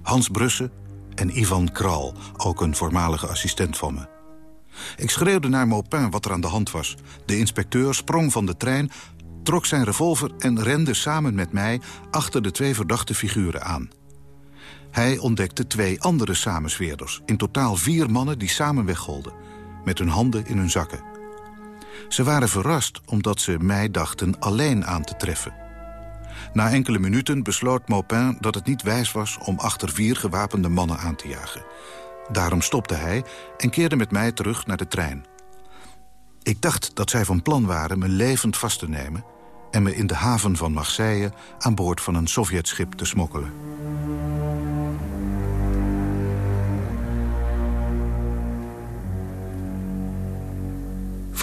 Hans Brusse en Ivan Kral, ook een voormalige assistent van me. Ik schreeuwde naar Maupin wat er aan de hand was. De inspecteur sprong van de trein, trok zijn revolver... en rende samen met mij achter de twee verdachte figuren aan... Hij ontdekte twee andere samensweerders. In totaal vier mannen die samen weggolden. Met hun handen in hun zakken. Ze waren verrast omdat ze mij dachten alleen aan te treffen. Na enkele minuten besloot Maupin dat het niet wijs was... om achter vier gewapende mannen aan te jagen. Daarom stopte hij en keerde met mij terug naar de trein. Ik dacht dat zij van plan waren me levend vast te nemen... en me in de haven van Marseille aan boord van een Sovjetschip te smokkelen.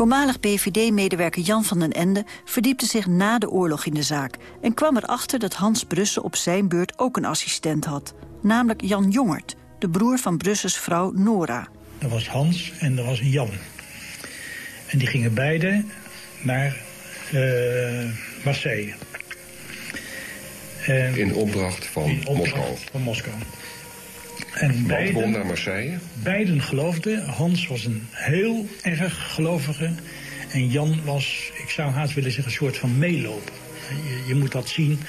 Voormalig BVD-medewerker Jan van den Ende verdiepte zich na de oorlog in de zaak... en kwam erachter dat Hans Brusse op zijn beurt ook een assistent had. Namelijk Jan Jongert, de broer van Brusses vrouw Nora. Er was Hans en er was Jan. En die gingen beide naar uh, Marseille. in opdracht van in opdracht Moskou. Van Moskou. En beiden, naar Marseille? Beiden geloofden. Hans was een heel erg gelovige. En Jan was, ik zou haast willen zeggen, een soort van meeloper. Je, je moet dat zien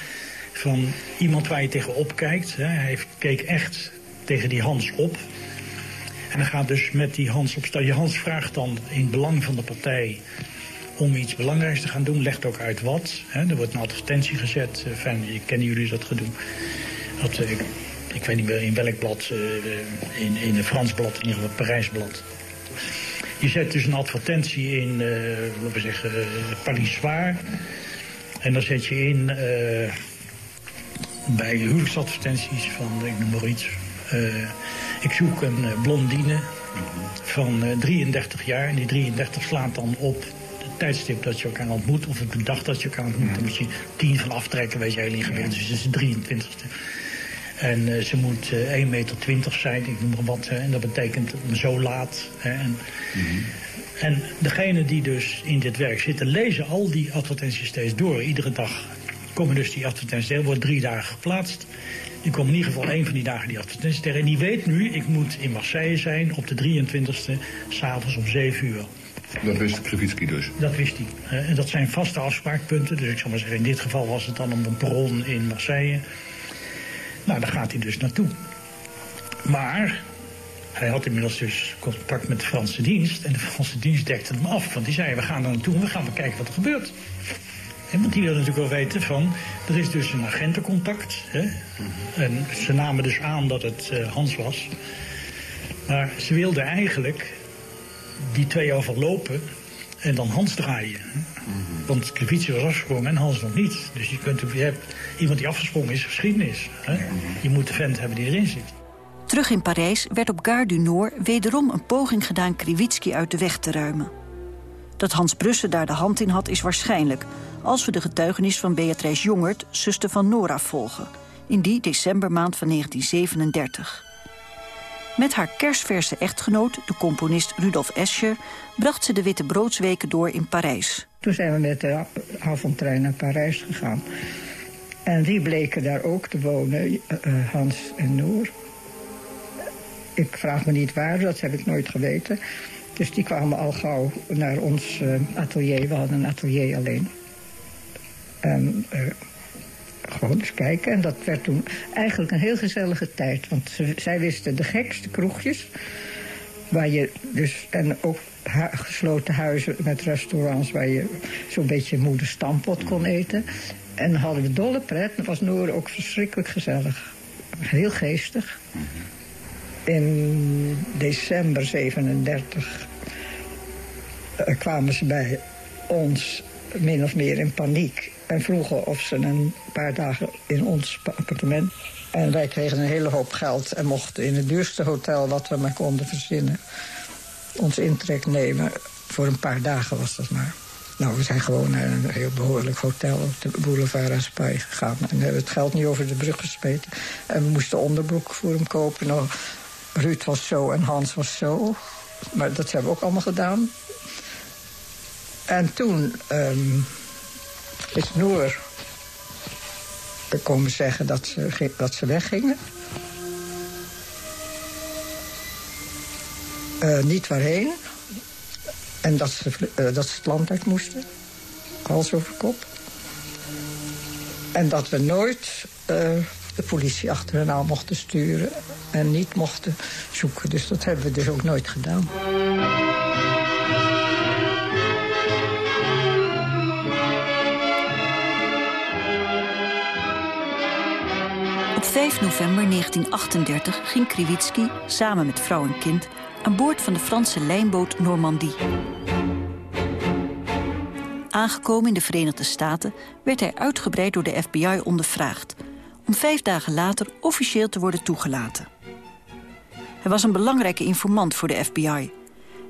van iemand waar je tegenop kijkt. Hè. Hij keek echt tegen die Hans op. En dan gaat dus met die Hans op. Je Hans vraagt dan in belang van de partij om iets belangrijks te gaan doen. Legt ook uit wat. Hè. Er wordt een advertentie gezet. Uh, fijn, kennen jullie dat gedoe? Dat, uh, ik weet niet meer in welk blad, uh, in, in een Frans blad, in ieder geval het Parijsblad. Je zet dus een advertentie in, uh, laten we zeggen, Zwaar. En dan zet je in uh, bij huwelijksadvertenties van, ik noem maar iets. ik zoek een blondine van 33 jaar. En die 33 slaat dan op het tijdstip dat je elkaar ontmoet. Of de dag dat je elkaar ontmoet. Dan moet je 10 van aftrekken, weet je, heel ingewikkeld. Dus het is de 23ste. En uh, ze moet uh, 1,20 meter zijn, ik noem maar wat. En dat betekent zo laat. Hè, en, mm -hmm. en degene die dus in dit werk zitten, lezen al die advertenties steeds door. Iedere dag komen dus die advertenties tegen, wordt drie dagen geplaatst. Die komt in ieder geval één van die dagen die advertenties tegen. En die weet nu, ik moet in Marseille zijn op de 23e, s'avonds om 7 uur. Dat wist Krivitsky dus? Dat wist hij. En dat zijn vaste afspraakpunten. Dus ik zal maar zeggen, in dit geval was het dan om een perron in Marseille. Nou, daar gaat hij dus naartoe. Maar hij had inmiddels dus contact met de Franse dienst. En de Franse dienst dekte hem af. Want die zei, we gaan er naartoe en we gaan maar kijken wat er gebeurt. En want die wilde natuurlijk wel weten van, er is dus een agentencontact. Hè? En ze namen dus aan dat het uh, Hans was. Maar ze wilden eigenlijk die twee overlopen en dan Hans draaien. Want Krivitsje was afgesprongen en Hans nog niet. Dus je, kunt, je hebt iemand die afgesprongen is, geschiedenis. Hè? Je moet de vent hebben die erin zit. Terug in Parijs werd op Gare du Nord wederom een poging gedaan Krivitsky uit de weg te ruimen. Dat Hans Brussen daar de hand in had is waarschijnlijk... als we de getuigenis van Beatrice Jongert, zuster van Nora, volgen... in die decembermaand van 1937. Met haar kerstverse echtgenoot, de componist Rudolf Escher... bracht ze de Witte Broodsweken door in Parijs. Toen zijn we met de avondtrein naar Parijs gegaan. En die bleken daar ook te wonen, uh, Hans en Noor. Ik vraag me niet waar, dat heb ik nooit geweten. Dus die kwamen al gauw naar ons uh, atelier. We hadden een atelier alleen. En gewoon eens kijken. En dat werd toen eigenlijk een heel gezellige tijd. Want ze, zij wisten de gekste kroegjes. Waar je dus, en ook gesloten huizen met restaurants... waar je zo'n beetje moeder stampot kon eten. En hadden we dolle pret. Dat was Noor ook verschrikkelijk gezellig. Heel geestig. In december 37 uh, kwamen ze bij ons min of meer in paniek. En vroegen of ze een paar dagen in ons appartement... En wij kregen een hele hoop geld en mochten in het duurste hotel wat we maar konden verzinnen... ons intrek nemen. Voor een paar dagen was dat maar. Nou, we zijn gewoon naar een heel behoorlijk hotel op de boulevard Raspail gegaan. En hebben het geld niet over de brug gesmeten. En we moesten onderbroek voor hem kopen. Nou, Ruud was zo en Hans was zo. Maar dat hebben we ook allemaal gedaan. En toen um, is Noor komen zeggen dat ze, dat ze weggingen. Uh, niet waarheen. En dat ze, uh, dat ze het land uit moesten. Hals over kop. En dat we nooit uh, de politie achter hen aan mochten sturen. En niet mochten zoeken. Dus dat hebben we dus ook nooit gedaan. 5 november 1938 ging Krivitsky samen met vrouw en kind aan boord van de Franse lijnboot Normandie. Aangekomen in de Verenigde Staten werd hij uitgebreid door de FBI ondervraagd... om vijf dagen later officieel te worden toegelaten. Hij was een belangrijke informant voor de FBI...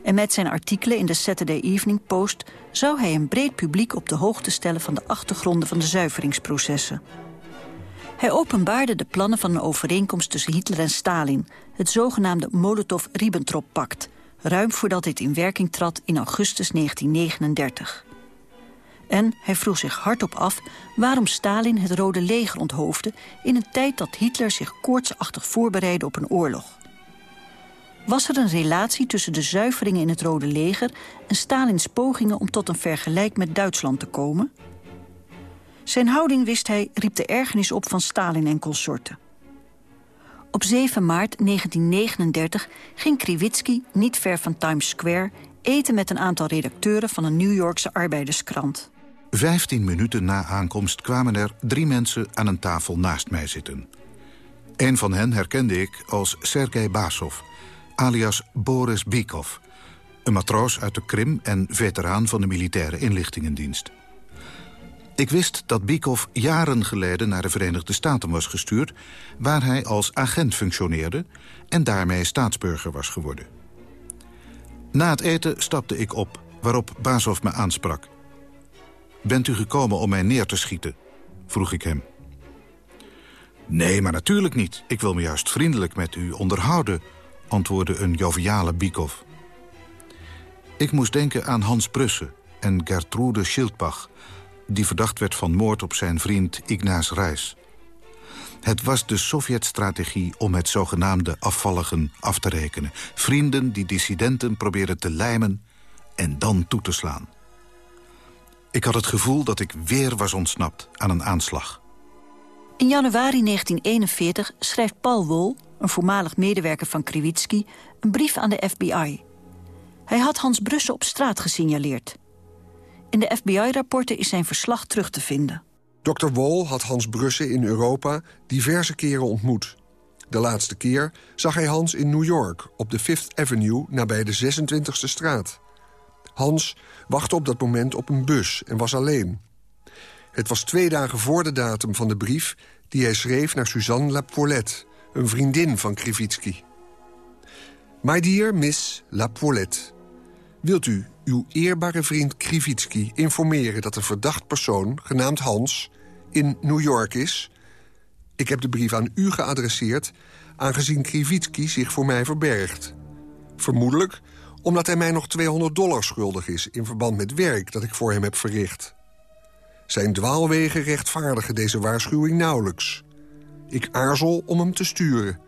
en met zijn artikelen in de Saturday Evening Post... zou hij een breed publiek op de hoogte stellen van de achtergronden van de zuiveringsprocessen. Hij openbaarde de plannen van een overeenkomst tussen Hitler en Stalin... het zogenaamde Molotov-Ribbentrop-pact... ruim voordat dit in werking trad in augustus 1939. En hij vroeg zich hardop af waarom Stalin het Rode Leger onthoofde... in een tijd dat Hitler zich koortsachtig voorbereidde op een oorlog. Was er een relatie tussen de zuiveringen in het Rode Leger... en Stalins pogingen om tot een vergelijk met Duitsland te komen... Zijn houding, wist hij, riep de ergernis op van Stalin en consorten. Op 7 maart 1939 ging Krivitsky, niet ver van Times Square... eten met een aantal redacteuren van een New Yorkse arbeiderskrant. Vijftien minuten na aankomst kwamen er drie mensen aan een tafel naast mij zitten. Een van hen herkende ik als Sergei Basov, alias Boris Bikov... een matroos uit de Krim en veteraan van de militaire inlichtingendienst. Ik wist dat Bikov jaren geleden naar de Verenigde Staten was gestuurd... waar hij als agent functioneerde en daarmee staatsburger was geworden. Na het eten stapte ik op, waarop Bazov me aansprak. Bent u gekomen om mij neer te schieten? vroeg ik hem. Nee, maar natuurlijk niet. Ik wil me juist vriendelijk met u onderhouden... antwoordde een joviale Bikov. Ik moest denken aan Hans Brussen en Gertrude Schildbach die verdacht werd van moord op zijn vriend Ignaz Reis. Het was de Sovjet-strategie om met zogenaamde afvalligen af te rekenen. Vrienden die dissidenten probeerden te lijmen en dan toe te slaan. Ik had het gevoel dat ik weer was ontsnapt aan een aanslag. In januari 1941 schrijft Paul Wol, een voormalig medewerker van Krivitsky... een brief aan de FBI. Hij had Hans Brussen op straat gesignaleerd. In de FBI-rapporten is zijn verslag terug te vinden. Dr. Wol had Hans Brussen in Europa diverse keren ontmoet. De laatste keer zag hij Hans in New York op de Fifth Avenue nabij de 26e straat. Hans wachtte op dat moment op een bus en was alleen. Het was twee dagen voor de datum van de brief die hij schreef naar Suzanne Lapoilette, een vriendin van Krivitsky. My dear Miss Lapoilette, wilt u uw eerbare vriend Krivitsky informeren dat een verdacht persoon, genaamd Hans, in New York is? Ik heb de brief aan u geadresseerd, aangezien Krivitsky zich voor mij verbergt. Vermoedelijk omdat hij mij nog 200 dollar schuldig is... in verband met werk dat ik voor hem heb verricht. Zijn dwaalwegen rechtvaardigen deze waarschuwing nauwelijks. Ik aarzel om hem te sturen.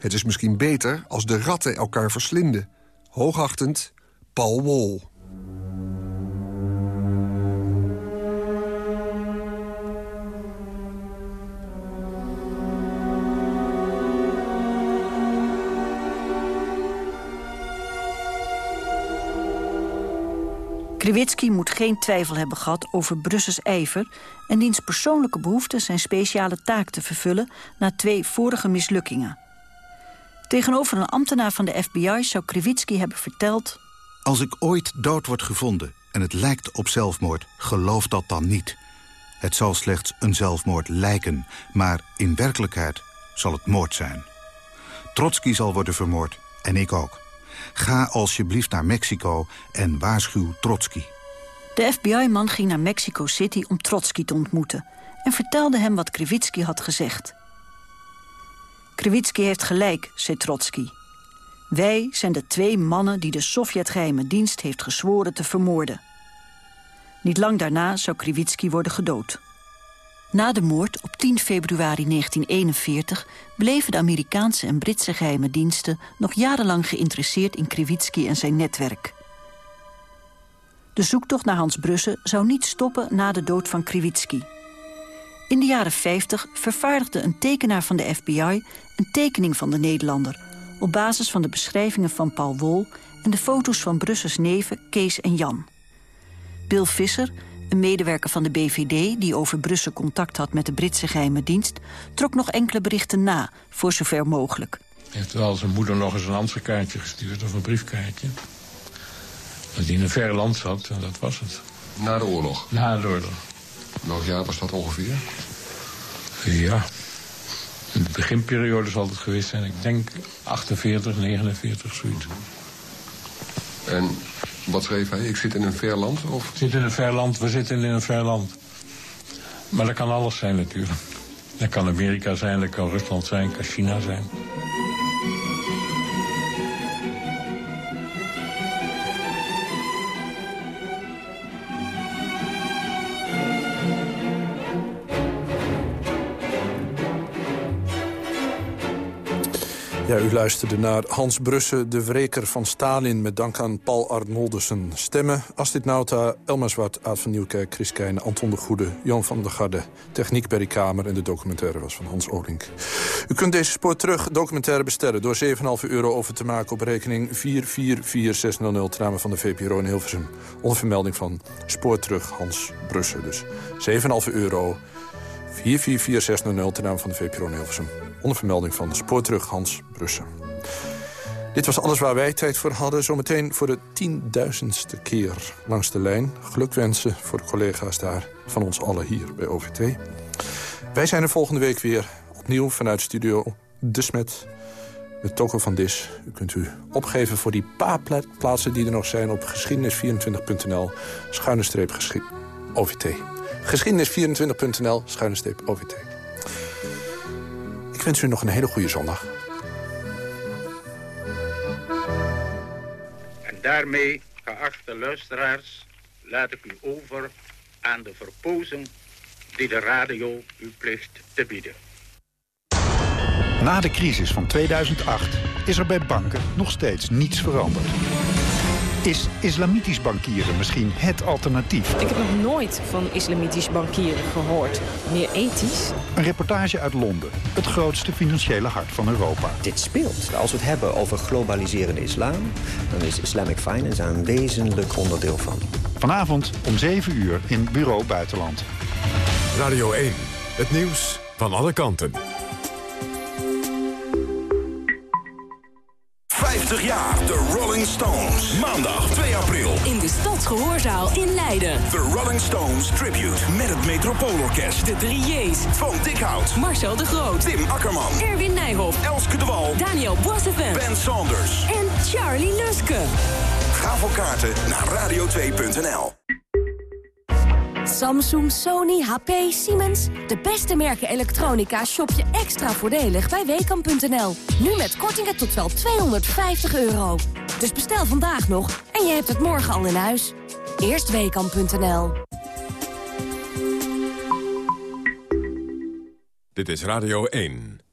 Het is misschien beter als de ratten elkaar verslinden. Hoogachtend, Paul Wol. Krivitsky moet geen twijfel hebben gehad over Brussels ijver... en diens persoonlijke behoefte zijn speciale taak te vervullen... na twee vorige mislukkingen. Tegenover een ambtenaar van de FBI zou Krivitsky hebben verteld... Als ik ooit dood word gevonden en het lijkt op zelfmoord... geloof dat dan niet. Het zal slechts een zelfmoord lijken, maar in werkelijkheid zal het moord zijn. Trotsky zal worden vermoord en ik ook. Ga alsjeblieft naar Mexico en waarschuw Trotsky. De FBI-man ging naar Mexico City om Trotsky te ontmoeten... en vertelde hem wat Krivitsky had gezegd. Krivitsky heeft gelijk, zei Trotsky. Wij zijn de twee mannen die de Sovjet-geheime dienst heeft gezworen te vermoorden. Niet lang daarna zou Krivitsky worden gedood. Na de moord op 10 februari 1941 bleven de Amerikaanse en Britse geheime diensten nog jarenlang geïnteresseerd in Krivitsky en zijn netwerk. De zoektocht naar Hans Brussen zou niet stoppen na de dood van Krivitsky. In de jaren 50 vervaardigde een tekenaar van de FBI een tekening van de Nederlander op basis van de beschrijvingen van Paul Wol en de foto's van Brussels neven Kees en Jan. Bill Visser een medewerker van de BVD die over Brussel contact had met de Britse geheime dienst... trok nog enkele berichten na, voor zover mogelijk. Heeft wel zijn moeder nog eens een landskaartje gestuurd of een briefkaartje. Dat hij in een ver land zat, en dat was het. Na de oorlog? Na de oorlog. Welk jaar was dat ongeveer? Ja, de beginperiode zal het geweest zijn. Ik denk 48, 49, zoiets. En wat schreef hij? Ik zit in een ver land? Of? Ik zit in een ver land, we zitten in een ver land. Maar dat kan alles zijn natuurlijk. Dat kan Amerika zijn, dat kan Rusland zijn, dat kan China zijn. U luisterde naar Hans Brussen, de wreker van Stalin... met dank aan Paul Arnoldussen. Stemmen Astrid Nauta, Elma Zwart, Aad van Nieuwkerk... Chris Keijne, Anton de Goede, Jan van der Garde... Techniek Berry Kamer en de documentaire was van Hans Olink. U kunt deze spoor terug documentaire bestellen... door 7,5 euro over te maken op rekening 444600... ten name van de VPRO in Hilversum. Onder vermelding van Spoor terug Hans Brussen. Dus 7,5 euro 444600 ten name van de VPRO in Hilversum onder vermelding van Spoorterug Hans Brussen. Dit was alles waar wij tijd voor hadden. Zometeen voor de tienduizendste keer langs de lijn. Gelukwensen voor de collega's daar van ons allen hier bij OVT. Wij zijn er volgende week weer opnieuw vanuit studio De Smet. Met Toko van Dis. U kunt u opgeven voor die paar plaatsen die er nog zijn op geschiedenis24.nl. Schuine streep OVT. Geschiedenis24.nl, schuine streep OVT. Ik wens u nog een hele goede zondag. En daarmee, geachte luisteraars, laat ik u over aan de verpozen die de radio u plicht te bieden. Na de crisis van 2008 is er bij banken nog steeds niets veranderd. Is islamitisch bankieren misschien het alternatief? Ik heb nog nooit van islamitisch bankieren gehoord. Meer ethisch? Een reportage uit Londen, het grootste financiële hart van Europa. Dit speelt. Als we het hebben over globaliserende islam... dan is Islamic Finance daar een wezenlijk onderdeel van. Vanavond om 7 uur in Bureau Buitenland. Radio 1, het nieuws van alle kanten. 50 jaar The Rolling Stones. Maandag 2 april. In de Stadsgehoorzaal in Leiden. The Rolling Stones Tribute. Met het Metropoolorkest. De drie J's. Van Dikhout. Marcel de Groot. Tim Akkerman. Erwin Nijhoff. Elske de Wal. Daniel Boissevin. Ben Saunders. En Charlie Luske. Ga voor kaarten naar radio2.nl. Samsung, Sony, HP, Siemens. De beste merken elektronica shop je extra voordelig bij Weekamp.nl. Nu met kortingen tot wel 250 euro. Dus bestel vandaag nog en je hebt het morgen al in huis. Eerst Weekamp.nl. Dit is Radio 1.